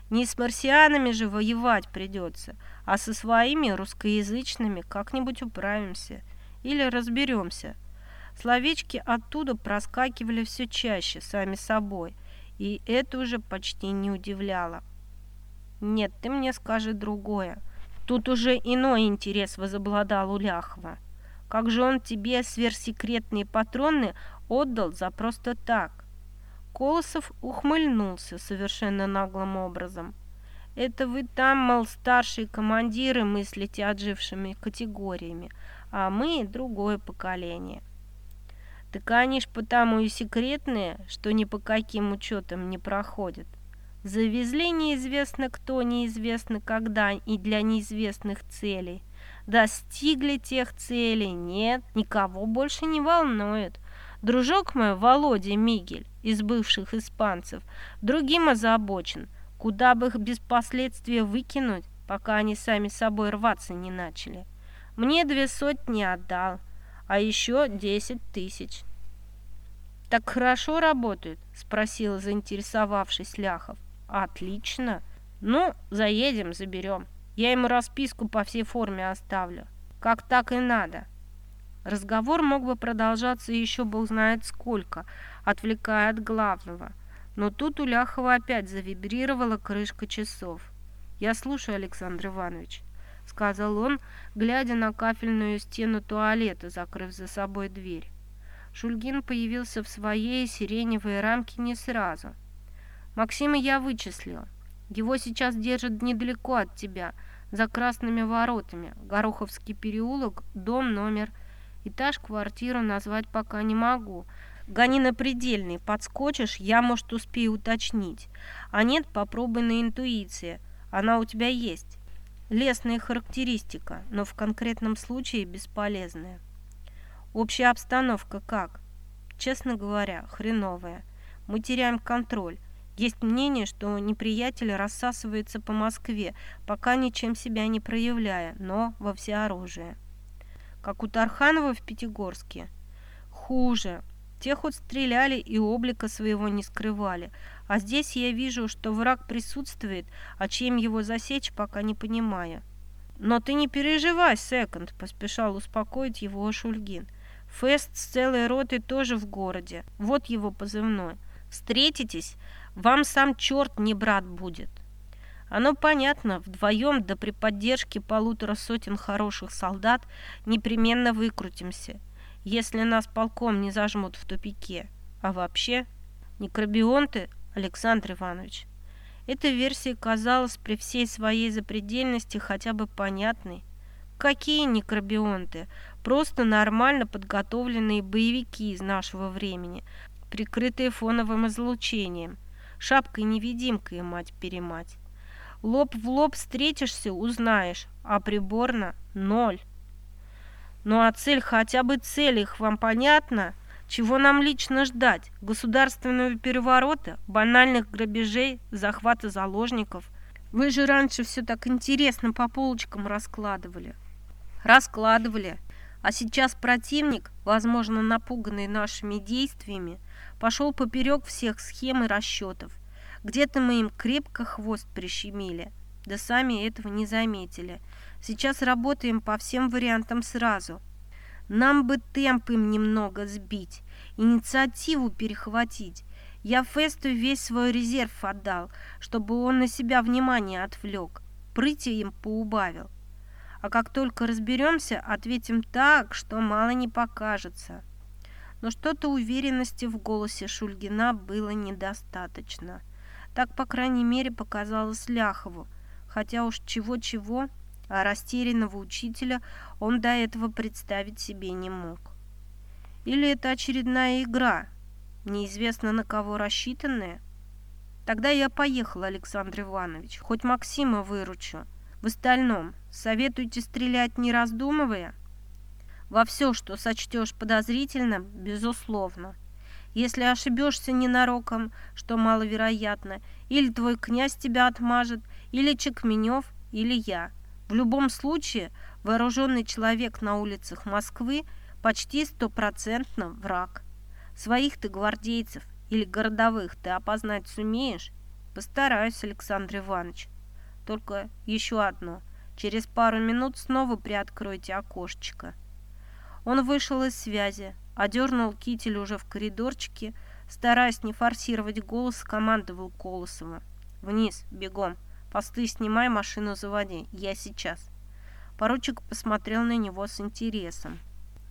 Не с марсианами же воевать придется, а со своими русскоязычными как-нибудь управимся или разберемся. Словечки оттуда проскакивали все чаще, сами собой, и это уже почти не удивляло. Нет, ты мне скажи другое. Тут уже иной интерес возобладал у Ляхова. Как же он тебе сверхсекретные патроны отдал за просто так? Колосов ухмыльнулся совершенно наглым образом. Это вы там, мол, старшие командиры мыслите отжившими категориями, а мы другое поколение. Так они ж потому и секретные, что ни по каким учетам не проходят. Завезли неизвестно кто, неизвестно когда и для неизвестных целей. Достигли тех целей? Нет, никого больше не волнует. Дружок мой, Володя Мигель, из бывших испанцев, другим озабочен, куда бы их без последствия выкинуть, пока они сами собой рваться не начали. Мне две сотни отдал, а еще десять тысяч. «Так хорошо работают?» – спросил заинтересовавшись Ляхов. Отлично. Ну, заедем, заберем. Я ему расписку по всей форме оставлю. Как так и надо. Разговор мог бы продолжаться еще бог знает сколько, отвлекая от главного. Но тут у Ляхова опять завибрировала крышка часов. «Я слушаю, Александр Иванович», — сказал он, глядя на кафельную стену туалета, закрыв за собой дверь. Шульгин появился в своей сиреневой рамке не сразу — Максима я вычислил. Его сейчас держат недалеко от тебя, за красными воротами. Гороховский переулок, дом, номер. Этаж, квартиру назвать пока не могу. Гони на предельный, подскочишь, я, может, успею уточнить. А нет, попробуй на интуиции. Она у тебя есть. Лесная характеристика, но в конкретном случае бесполезная. Общая обстановка как? Честно говоря, хреновая. Мы теряем контроль. Есть мнение, что неприятель рассасывается по Москве, пока ничем себя не проявляя, но во всеоружие. Как у Тарханова в Пятигорске. Хуже. Те хоть стреляли и облика своего не скрывали. А здесь я вижу, что враг присутствует, а чем его засечь, пока не понимаю. «Но ты не переживай, Секонд», — поспешал успокоить его Шульгин. «Фест с целой ротой тоже в городе. Вот его позывной. Встретитесь, вам сам черт не брат будет. Оно понятно, вдвоем, да при поддержке полутора сотен хороших солдат непременно выкрутимся, если нас полком не зажмут в тупике. А вообще, некробионты, Александр Иванович, эта версия казалась при всей своей запредельности хотя бы понятной. Какие некробионты? Просто нормально подготовленные боевики из нашего времени, прикрытые фоновым излучением – шапкой-невидимкой, мать-перемать. Лоб в лоб встретишься, узнаешь, а приборно – ноль. Ну а цель, хотя бы цель их вам понятна? Чего нам лично ждать? Государственного переворота, банальных грабежей, захвата заложников? Вы же раньше все так интересно по полочкам раскладывали. Раскладывали. А сейчас противник, возможно, напуганный нашими действиями, пошел поперек всех схем и расчетов. Где-то мы им крепко хвост прищемили, да сами этого не заметили. Сейчас работаем по всем вариантам сразу. Нам бы темп им немного сбить, инициативу перехватить. Я Фесту весь свой резерв отдал, чтобы он на себя внимание отвлек, прыти им поубавил. А как только разберемся, ответим так, что мало не покажется. Но что-то уверенности в голосе Шульгина было недостаточно. Так, по крайней мере, показалось Ляхову, хотя уж чего-чего, а растерянного учителя он до этого представить себе не мог. Или это очередная игра, неизвестно на кого рассчитанная? Тогда я поехал, Александр Иванович, хоть Максима выручу. В остальном, советуйте стрелять не раздумывая? Во все, что сочтешь подозрительным, безусловно. Если ошибешься ненароком, что маловероятно, или твой князь тебя отмажет, или Чекменев, или я. В любом случае, вооруженный человек на улицах Москвы почти стопроцентно враг. Своих ты гвардейцев или городовых ты опознать сумеешь? Постараюсь, Александр Иванович. Только еще одно. Через пару минут снова приоткройте окошечко. Он вышел из связи, одернул китель уже в коридорчике, стараясь не форсировать голос, командовал Колосова. «Вниз, бегом! Посты снимай, машину заводи. Я сейчас!» Поручик посмотрел на него с интересом.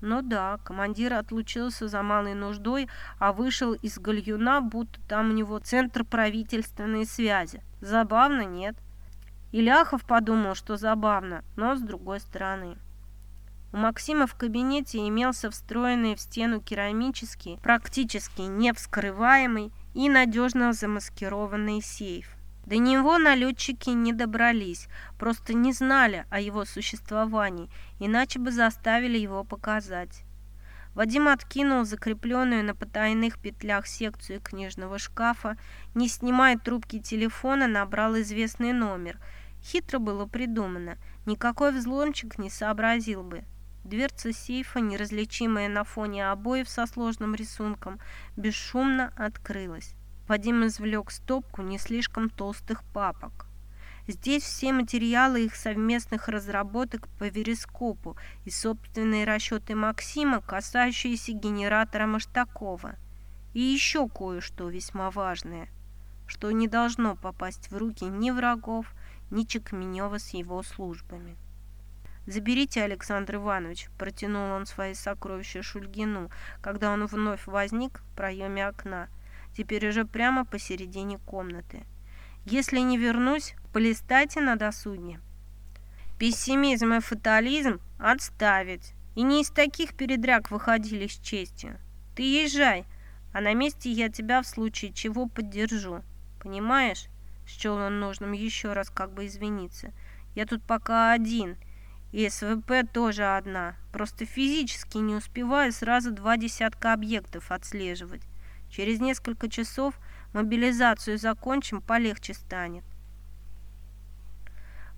Ну да, командир отлучился за малой нуждой, а вышел из гальюна, будто там у него центр правительственной связи. Забавно, нет? Иляхов подумал, что забавно, но с другой стороны. У Максима в кабинете имелся встроенный в стену керамический, практически невскрываемый и надежно замаскированный сейф. До него налетчики не добрались, просто не знали о его существовании, иначе бы заставили его показать. Вадим откинул закрепленную на потайных петлях секцию книжного шкафа, не снимая трубки телефона, набрал известный номер. Хитро было придумано, никакой взломчик не сообразил бы. Дверца сейфа, неразличимая на фоне обоев со сложным рисунком, бесшумно открылась. Вадим извлек стопку не слишком толстых папок. Здесь все материалы их совместных разработок по верископу и собственные расчеты Максима, касающиеся генератора Маштакова. И еще кое-что весьма важное, что не должно попасть в руки ни врагов, ни Чекменева с его службами. «Заберите, Александр Иванович», – протянул он свои сокровища Шульгину, когда он вновь возник в проеме окна, теперь уже прямо посередине комнаты. Если не вернусь, полистайте на досуге. Пессимизм и фатализм отставить. И не из таких передряг выходили с честью. Ты езжай, а на месте я тебя в случае чего поддержу. Понимаешь? Счел он нужным еще раз как бы извиниться. Я тут пока один, и СВП тоже одна. Просто физически не успеваю сразу два десятка объектов отслеживать. Через несколько часов Мобилизацию закончим, полегче станет.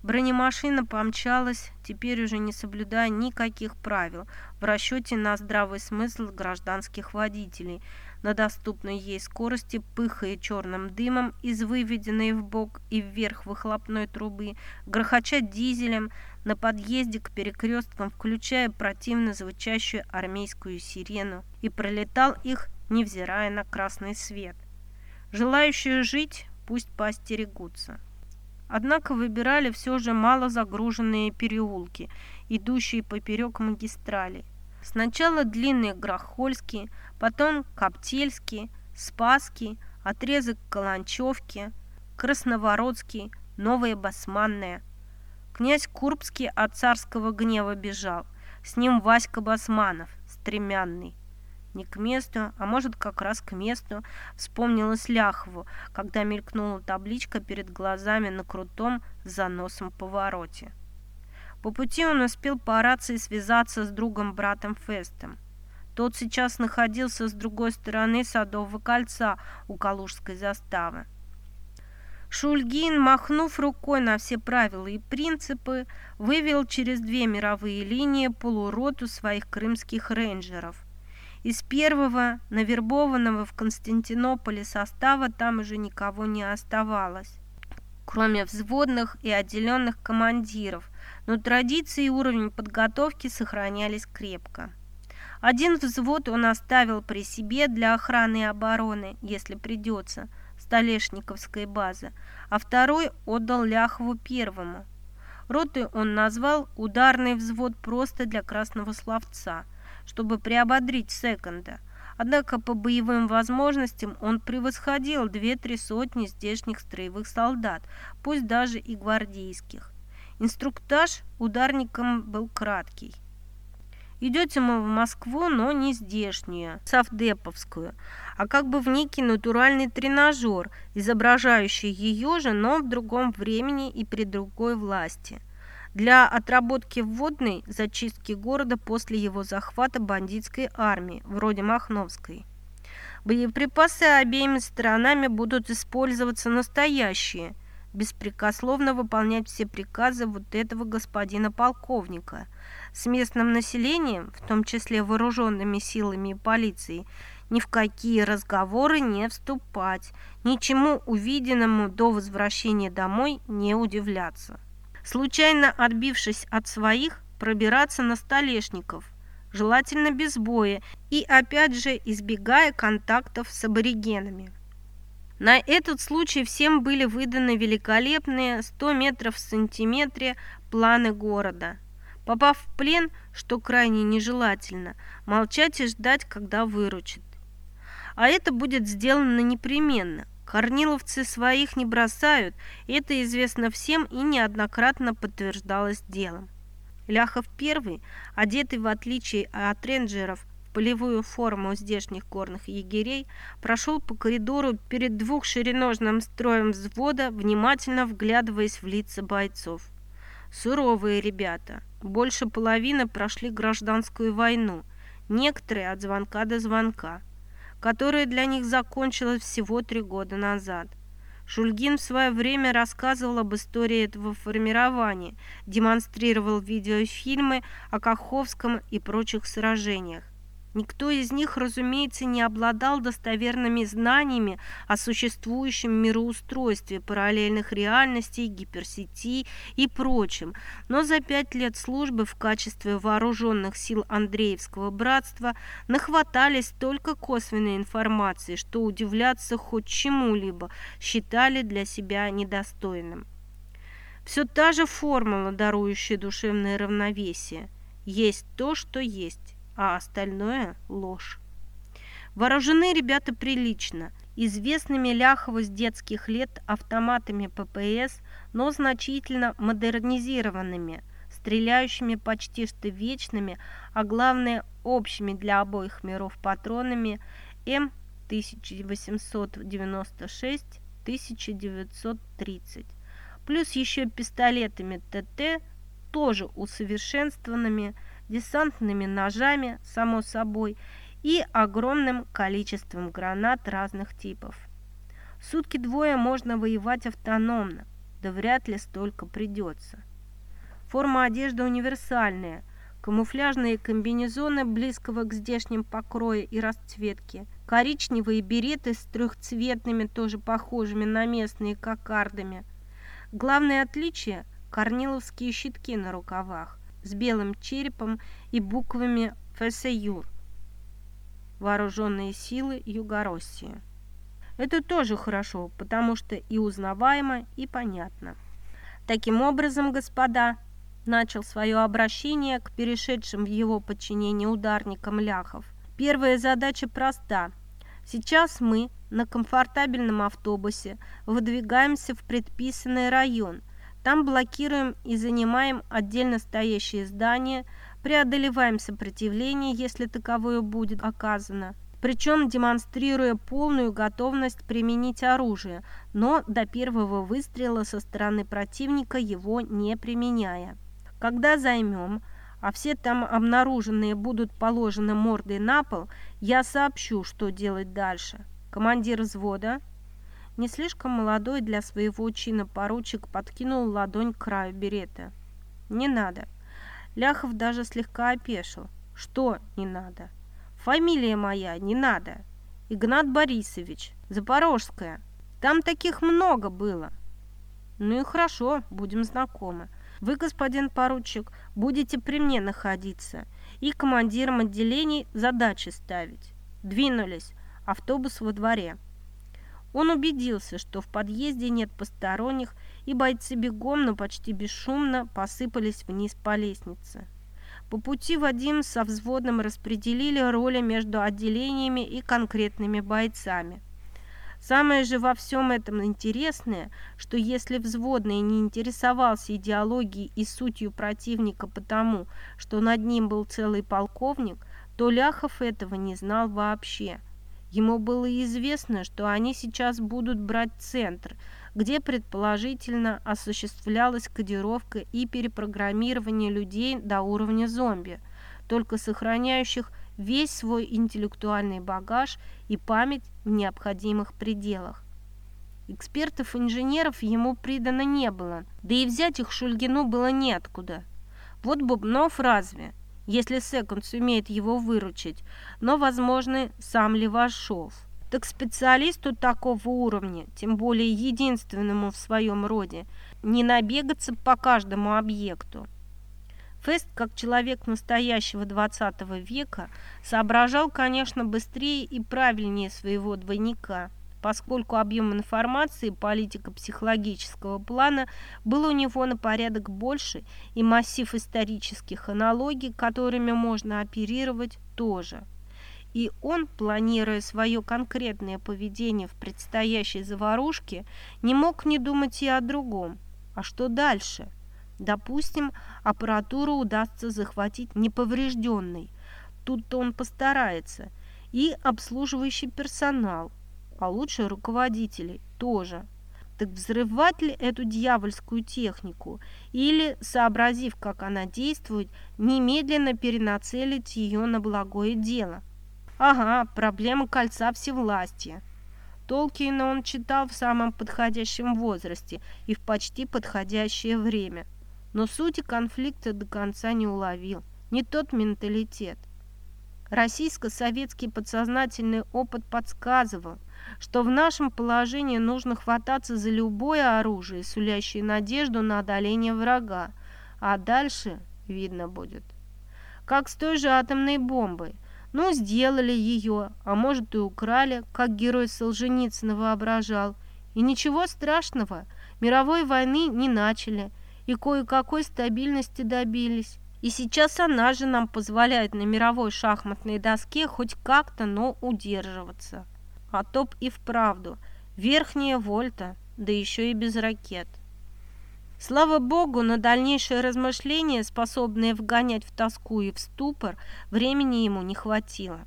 Бронемашина помчалась, теперь уже не соблюдая никаких правил, в расчете на здравый смысл гражданских водителей, на доступной ей скорости, пыхая черным дымом из выведенной в бок и вверх выхлопной трубы, грохоча дизелем на подъезде к перекресткам, включая противно звучащую армейскую сирену, и пролетал их, невзирая на красный свет. Желающие жить пусть поостерегутся. Однако выбирали все же мало загруженные переулки, идущие поперек магистрали. Сначала длинные Грохольские, потом Коптельские, Спасские, отрезок Каланчевки, Красновородский, Новая Басманная. Князь Курбский от царского гнева бежал, с ним Васька Басманов, стремянный не к месту, а может как раз к месту, вспомнилась Ляхову, когда мелькнула табличка перед глазами на крутом заносом повороте. По пути он успел по рации связаться с другом-братом Фестом. Тот сейчас находился с другой стороны Садового кольца у Калужской заставы. Шульгин, махнув рукой на все правила и принципы, вывел через две мировые линии полуроту своих крымских рейнджеров. Из первого, навербованного в Константинополе состава, там уже никого не оставалось, кроме взводных и отделенных командиров, но традиции и уровень подготовки сохранялись крепко. Один взвод он оставил при себе для охраны и обороны, если придется, Столешниковской базы, а второй отдал Ляхову первому. Роты он назвал «ударный взвод» просто для красного словца, чтобы приободрить секонда. Однако по боевым возможностям он превосходил две-три сотни здешних строевых солдат, пусть даже и гвардейских. Инструктаж ударникам был краткий – Идете мы в Москву, но не здешнюю, Савдеповскую, а как бы в некий натуральный тренажер, изображающий ее же, но в другом времени и при другой власти. Для отработки вводной зачистки города после его захвата бандитской армии, вроде Махновской. Боеприпасы обеими сторонами будут использоваться настоящие, беспрекословно выполнять все приказы вот этого господина полковника – с местным населением, в том числе вооруженными силами и полицией, ни в какие разговоры не вступать, ничему увиденному до возвращения домой не удивляться. Случайно отбившись от своих, пробираться на столешников, желательно без боя, и опять же избегая контактов с аборигенами. На этот случай всем были выданы великолепные 100 метров в сантиметре планы города – Попав в плен, что крайне нежелательно, молчать и ждать, когда выручат. А это будет сделано непременно. Корниловцы своих не бросают, это известно всем и неоднократно подтверждалось делом. Ляхов первый, одетый в отличие от рейнджеров в полевую форму здешних горных егерей, прошел по коридору перед двухшереножным строем взвода, внимательно вглядываясь в лица бойцов. Суровые ребята – больше половины прошли гражданскую войну, некоторые от звонка до звонка, которая для них закончилась всего три года назад. Шульгин в свое время рассказывал об истории этого формирования, демонстрировал видеофильмы о Каховском и прочих сражениях. Никто из них, разумеется, не обладал достоверными знаниями о существующем мироустройстве параллельных реальностей, гиперсети и прочем, но за пять лет службы в качестве вооруженных сил Андреевского братства нахватались только косвенной информации, что удивляться хоть чему-либо считали для себя недостойным. Все та же формула, дарующая душевное равновесие. Есть то, что есть а остальное – ложь. Вооружены ребята прилично, известными Ляхову с детских лет автоматами ППС, но значительно модернизированными, стреляющими почти что вечными, а главное общими для обоих миров патронами М1896-1930, плюс еще пистолетами ТТ, тоже усовершенствованными, десантными ножами, само собой, и огромным количеством гранат разных типов. Сутки двое можно воевать автономно, да вряд ли столько придется. Форма одежды универсальная, камуфляжные комбинезоны близкого к здешним покроя и расцветке, коричневые береты с трехцветными, тоже похожими на местные кокардами. Главное отличие – корниловские щитки на рукавах с белым черепом и буквами ФСЮР Вооруженные силы Югороссии. Это тоже хорошо, потому что и узнаваемо, и понятно. Таким образом, господа, начал свое обращение к перешедшим в его подчинение ударникам ляхов. Первая задача проста. Сейчас мы на комфортабельном автобусе выдвигаемся в предписанный район – там блокируем и занимаем отдельно стоящие здания, преодолеваем сопротивление, если таковое будет оказано, причем демонстрируя полную готовность применить оружие, но до первого выстрела со стороны противника его не применяя. Когда займем, а все там обнаруженные будут положены мордой на пол, я сообщу, что делать дальше. Командир взвода Не слишком молодой для своего чина поручик подкинул ладонь к краю берета. «Не надо». Ляхов даже слегка опешил. «Что не надо?» «Фамилия моя не надо. Игнат Борисович, Запорожская. Там таких много было». «Ну и хорошо, будем знакомы. Вы, господин поручик, будете при мне находиться и командирам отделений задачи ставить. Двинулись. Автобус во дворе». Он убедился, что в подъезде нет посторонних, и бойцы бегом, но почти бесшумно посыпались вниз по лестнице. По пути Вадим со взводом распределили роли между отделениями и конкретными бойцами. Самое же во всем этом интересное, что если взводный не интересовался идеологией и сутью противника потому, что над ним был целый полковник, то Ляхов этого не знал вообще. Ему было известно, что они сейчас будут брать центр, где предположительно осуществлялась кодировка и перепрограммирование людей до уровня зомби, только сохраняющих весь свой интеллектуальный багаж и память в необходимых пределах. Экспертов-инженеров ему придано не было, да и взять их Шульгину было неоткуда. Вот Бубнов разве, если Секунд сумеет его выручить, но, возможно, сам Левашов. Так специалисту такого уровня, тем более единственному в своем роде, не набегаться по каждому объекту. Фест, как человек настоящего 20 века, соображал, конечно, быстрее и правильнее своего двойника, поскольку объем информации политико-психологического плана был у него на порядок больше, и массив исторических аналогий, которыми можно оперировать, тоже. И он, планируя свое конкретное поведение в предстоящей заварушке, не мог не думать и о другом. А что дальше? – Допустим, аппаратуру удастся захватить неповрежденной. Тут-то он постарается. И обслуживающий персонал, а лучше руководителей тоже. Так взрывать ли эту дьявольскую технику? Или, сообразив, как она действует, немедленно перенацелить ее на благое дело? Ага, проблема кольца всевластия. Толкина он читал в самом подходящем возрасте и в почти подходящее время – но сути конфликта до конца не уловил. Не тот менталитет. Российско-советский подсознательный опыт подсказывал, что в нашем положении нужно хвататься за любое оружие, сулящее надежду на одоление врага, а дальше видно будет. Как с той же атомной бомбой. Ну, сделали ее, а может и украли, как герой Солженицына воображал. И ничего страшного, мировой войны не начали – и кое-какой стабильности добились. И сейчас она же нам позволяет на мировой шахматной доске хоть как-то, но удерживаться. А топ и вправду. Верхняя вольта, да еще и без ракет. Слава богу, на дальнейшее размышление, способное вгонять в тоску и в ступор, времени ему не хватило.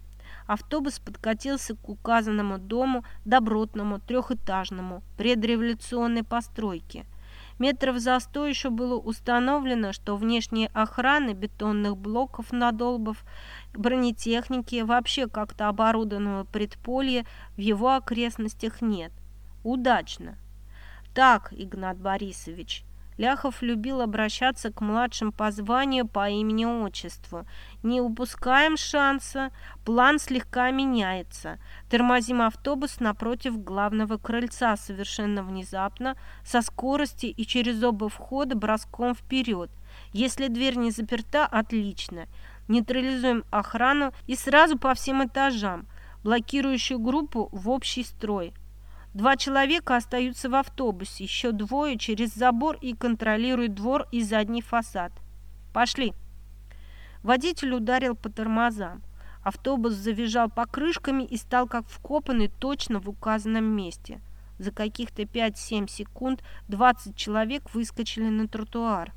Автобус подкатился к указанному дому, добротному, трехэтажному, предреволюционной постройке – Метров за сто еще было установлено, что внешней охраны бетонных блоков надолбов, бронетехники, вообще как-то оборудованного предполья в его окрестностях нет. Удачно. Так, Игнат Борисович, Ляхов любил обращаться к младшим по званию по имени-отчеству. Не упускаем шанса, план слегка меняется. Тормозим автобус напротив главного крыльца совершенно внезапно, со скорости и через оба входа броском вперед. Если дверь не заперта, отлично. Нейтрализуем охрану и сразу по всем этажам. Блокирующую группу в общий строй. Два человека остаются в автобусе, еще двое через забор и контролируют двор и задний фасад. Пошли. Водитель ударил по тормозам. Автобус завизжал покрышками и стал как вкопанный точно в указанном месте. За каких-то 5-7 секунд 20 человек выскочили на тротуар.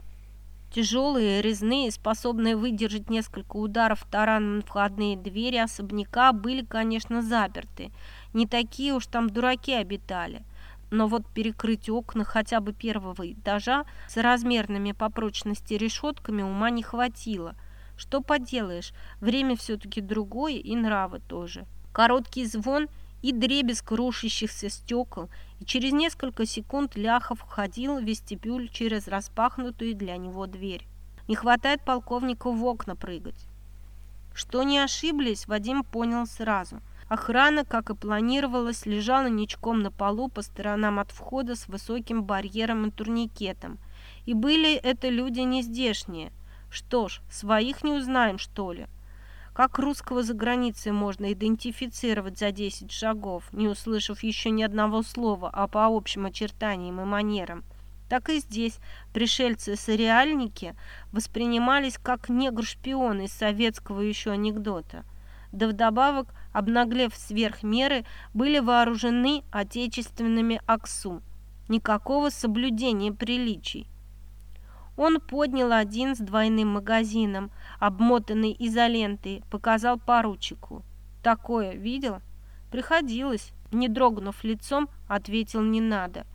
Тяжелые, резные, способные выдержать несколько ударов тараном входные двери особняка были, конечно, заперты. Не такие уж там дураки обитали. Но вот перекрыть окна хотя бы первого этажа с размерными по прочности решетками ума не хватило. Что поделаешь, время все-таки другое и нравы тоже. Короткий звон, и дребезг рушащихся стекол, и через несколько секунд Ляхов входил в вестибюль через распахнутую для него дверь. Не хватает полковнику в окна прыгать. Что не ошиблись, Вадим понял сразу. Охрана, как и планировалось, лежала ничком на полу по сторонам от входа с высоким барьером и турникетом. И были это люди не здешние. Что ж, своих не узнаем, что ли? Как русского за границей можно идентифицировать за 10 шагов, не услышав еще ни одного слова, а по общим очертаниям и манерам? Так и здесь пришельцы-сореальники воспринимались как негр-шпионы из советского еще анекдота. Да вдобавок, обнаглев сверх меры, были вооружены отечественными АКСУ. Никакого соблюдения приличий. Он поднял один с двойным магазином, обмотанный изолентой, показал поручику. «Такое видел?» «Приходилось», — не дрогнув лицом, ответил «не надо».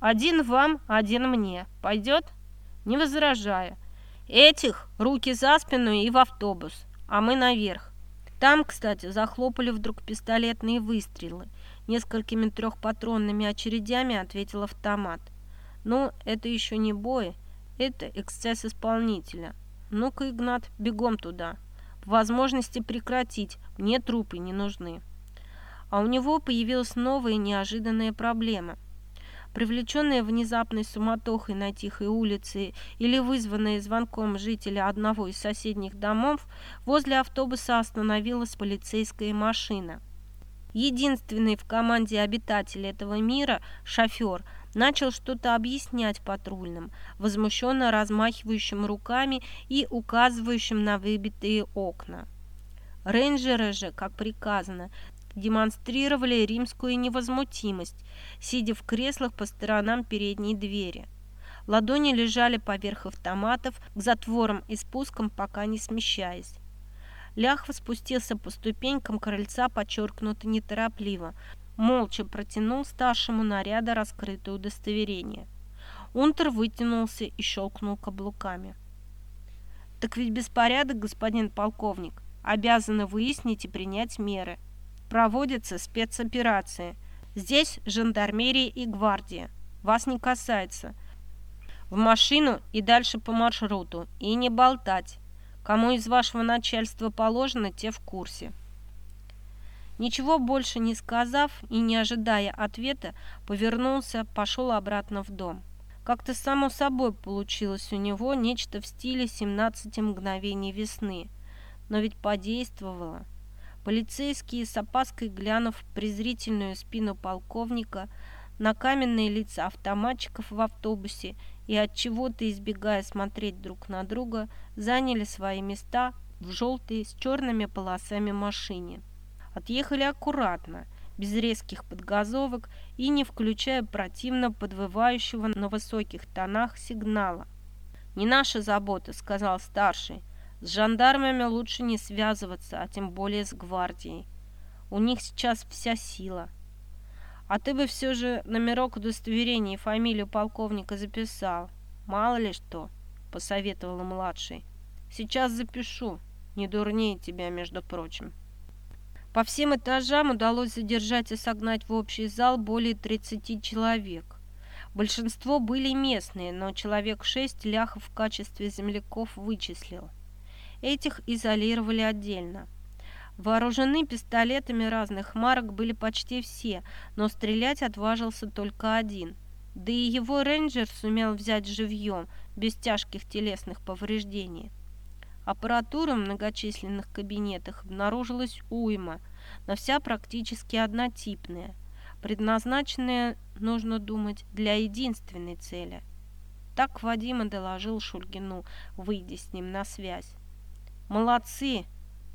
«Один вам, один мне. Пойдет?» «Не возражаю. Этих руки за спину и в автобус, а мы наверх. Там, кстати, захлопали вдруг пистолетные выстрелы. Несколькими трехпатронными очередями ответил автомат. «Ну, это еще не бой, это эксцесс исполнителя. Ну-ка, Игнат, бегом туда. возможности прекратить, мне трупы не нужны. А у него появилась новая неожиданная проблема. Привлеченная внезапной суматохой на тихой улице или вызванная звонком жителя одного из соседних домов, возле автобуса остановилась полицейская машина. Единственный в команде обитателей этого мира, шофер – начал что-то объяснять патрульным, возмущенно размахивающим руками и указывающим на выбитые окна. Рейнджеры же, как приказано, демонстрировали римскую невозмутимость, сидя в креслах по сторонам передней двери. Ладони лежали поверх автоматов, к затворам и спускам пока не смещаясь. Ляхва спустился по ступенькам крыльца подчеркнуто неторопливо, молча протянул старшему наряда раскрытое удостоверение. Унтер вытянулся и щелкнул каблуками. «Так ведь беспорядок, господин полковник. Обязаны выяснить и принять меры. Проводятся спецоперации. Здесь жандармерия и гвардия. Вас не касается. В машину и дальше по маршруту. И не болтать. Кому из вашего начальства положено, те в курсе». Ничего больше не сказав и не ожидая ответа, повернулся, пошел обратно в дом. Как-то само собой получилось у него нечто в стиле «17 мгновений весны». Но ведь подействовало. Полицейские с опаской глянув в презрительную спину полковника, на каменные лица автоматчиков в автобусе и от чего-то избегая смотреть друг на друга, заняли свои места в желтой с черными полосами машине. Отъехали аккуратно, без резких подгазовок и не включая противно подвывающего на высоких тонах сигнала. «Не наша забота», — сказал старший. «С жандармами лучше не связываться, а тем более с гвардией. У них сейчас вся сила». «А ты бы все же номерок удостоверения и фамилию полковника записал. Мало ли что», — посоветовал младший. «Сейчас запишу. Не дурнее тебя, между прочим». По всем этажам удалось задержать и согнать в общий зал более 30 человек. Большинство были местные, но человек шесть Ляхов в качестве земляков вычислил. Этих изолировали отдельно. Вооружены пистолетами разных марок были почти все, но стрелять отважился только один. Да и его рейнджер сумел взять живьем, без тяжких телесных повреждений. Аппаратура в многочисленных кабинетах обнаружилась уйма, но вся практически однотипная, предназначенная, нужно думать, для единственной цели. Так Вадима доложил Шульгину, выйдя с ним на связь. «Молодцы!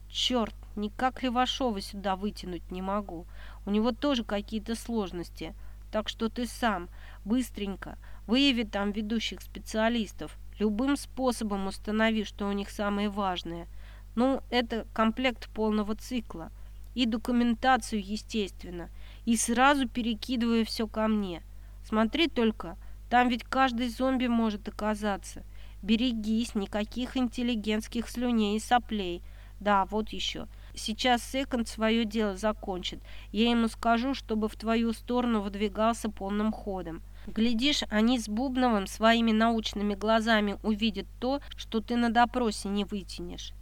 Черт, никак Левашова сюда вытянуть не могу. У него тоже какие-то сложности. Так что ты сам, быстренько, выяви там ведущих специалистов, Любым способом установи, что у них самое важное. Ну, это комплект полного цикла. И документацию, естественно. И сразу перекидывая все ко мне. Смотри только, там ведь каждый зомби может оказаться. Берегись, никаких интеллигентских слюней и соплей. Да, вот еще. сейчас секонд свое дело закончит. Я ему скажу, чтобы в твою сторону выдвигался полным ходом. Глядишь, они с Бубновым своими научными глазами увидят то, что ты на допросе не вытянешь.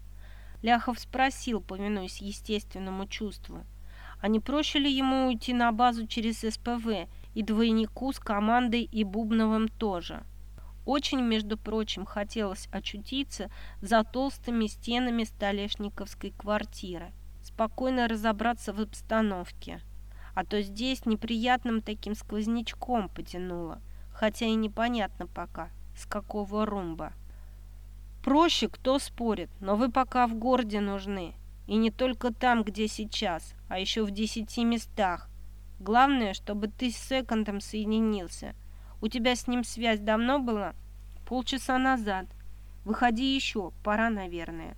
Ляхов спросил, повинуясь естественному чувству, а не проще ли ему уйти на базу через СПВ и двойнику с командой и Бубновым тоже? Очень, между прочим, хотелось очутиться за толстыми стенами столешниковской квартиры, спокойно разобраться в обстановке. А то здесь неприятным таким сквознячком потянуло, хотя и непонятно пока, с какого румба. Проще, кто спорит, но вы пока в городе нужны. И не только там, где сейчас, а еще в десяти местах. Главное, чтобы ты с секондом соединился – у тебя с ним связь давно была? Полчаса назад. Выходи еще, пора, наверное.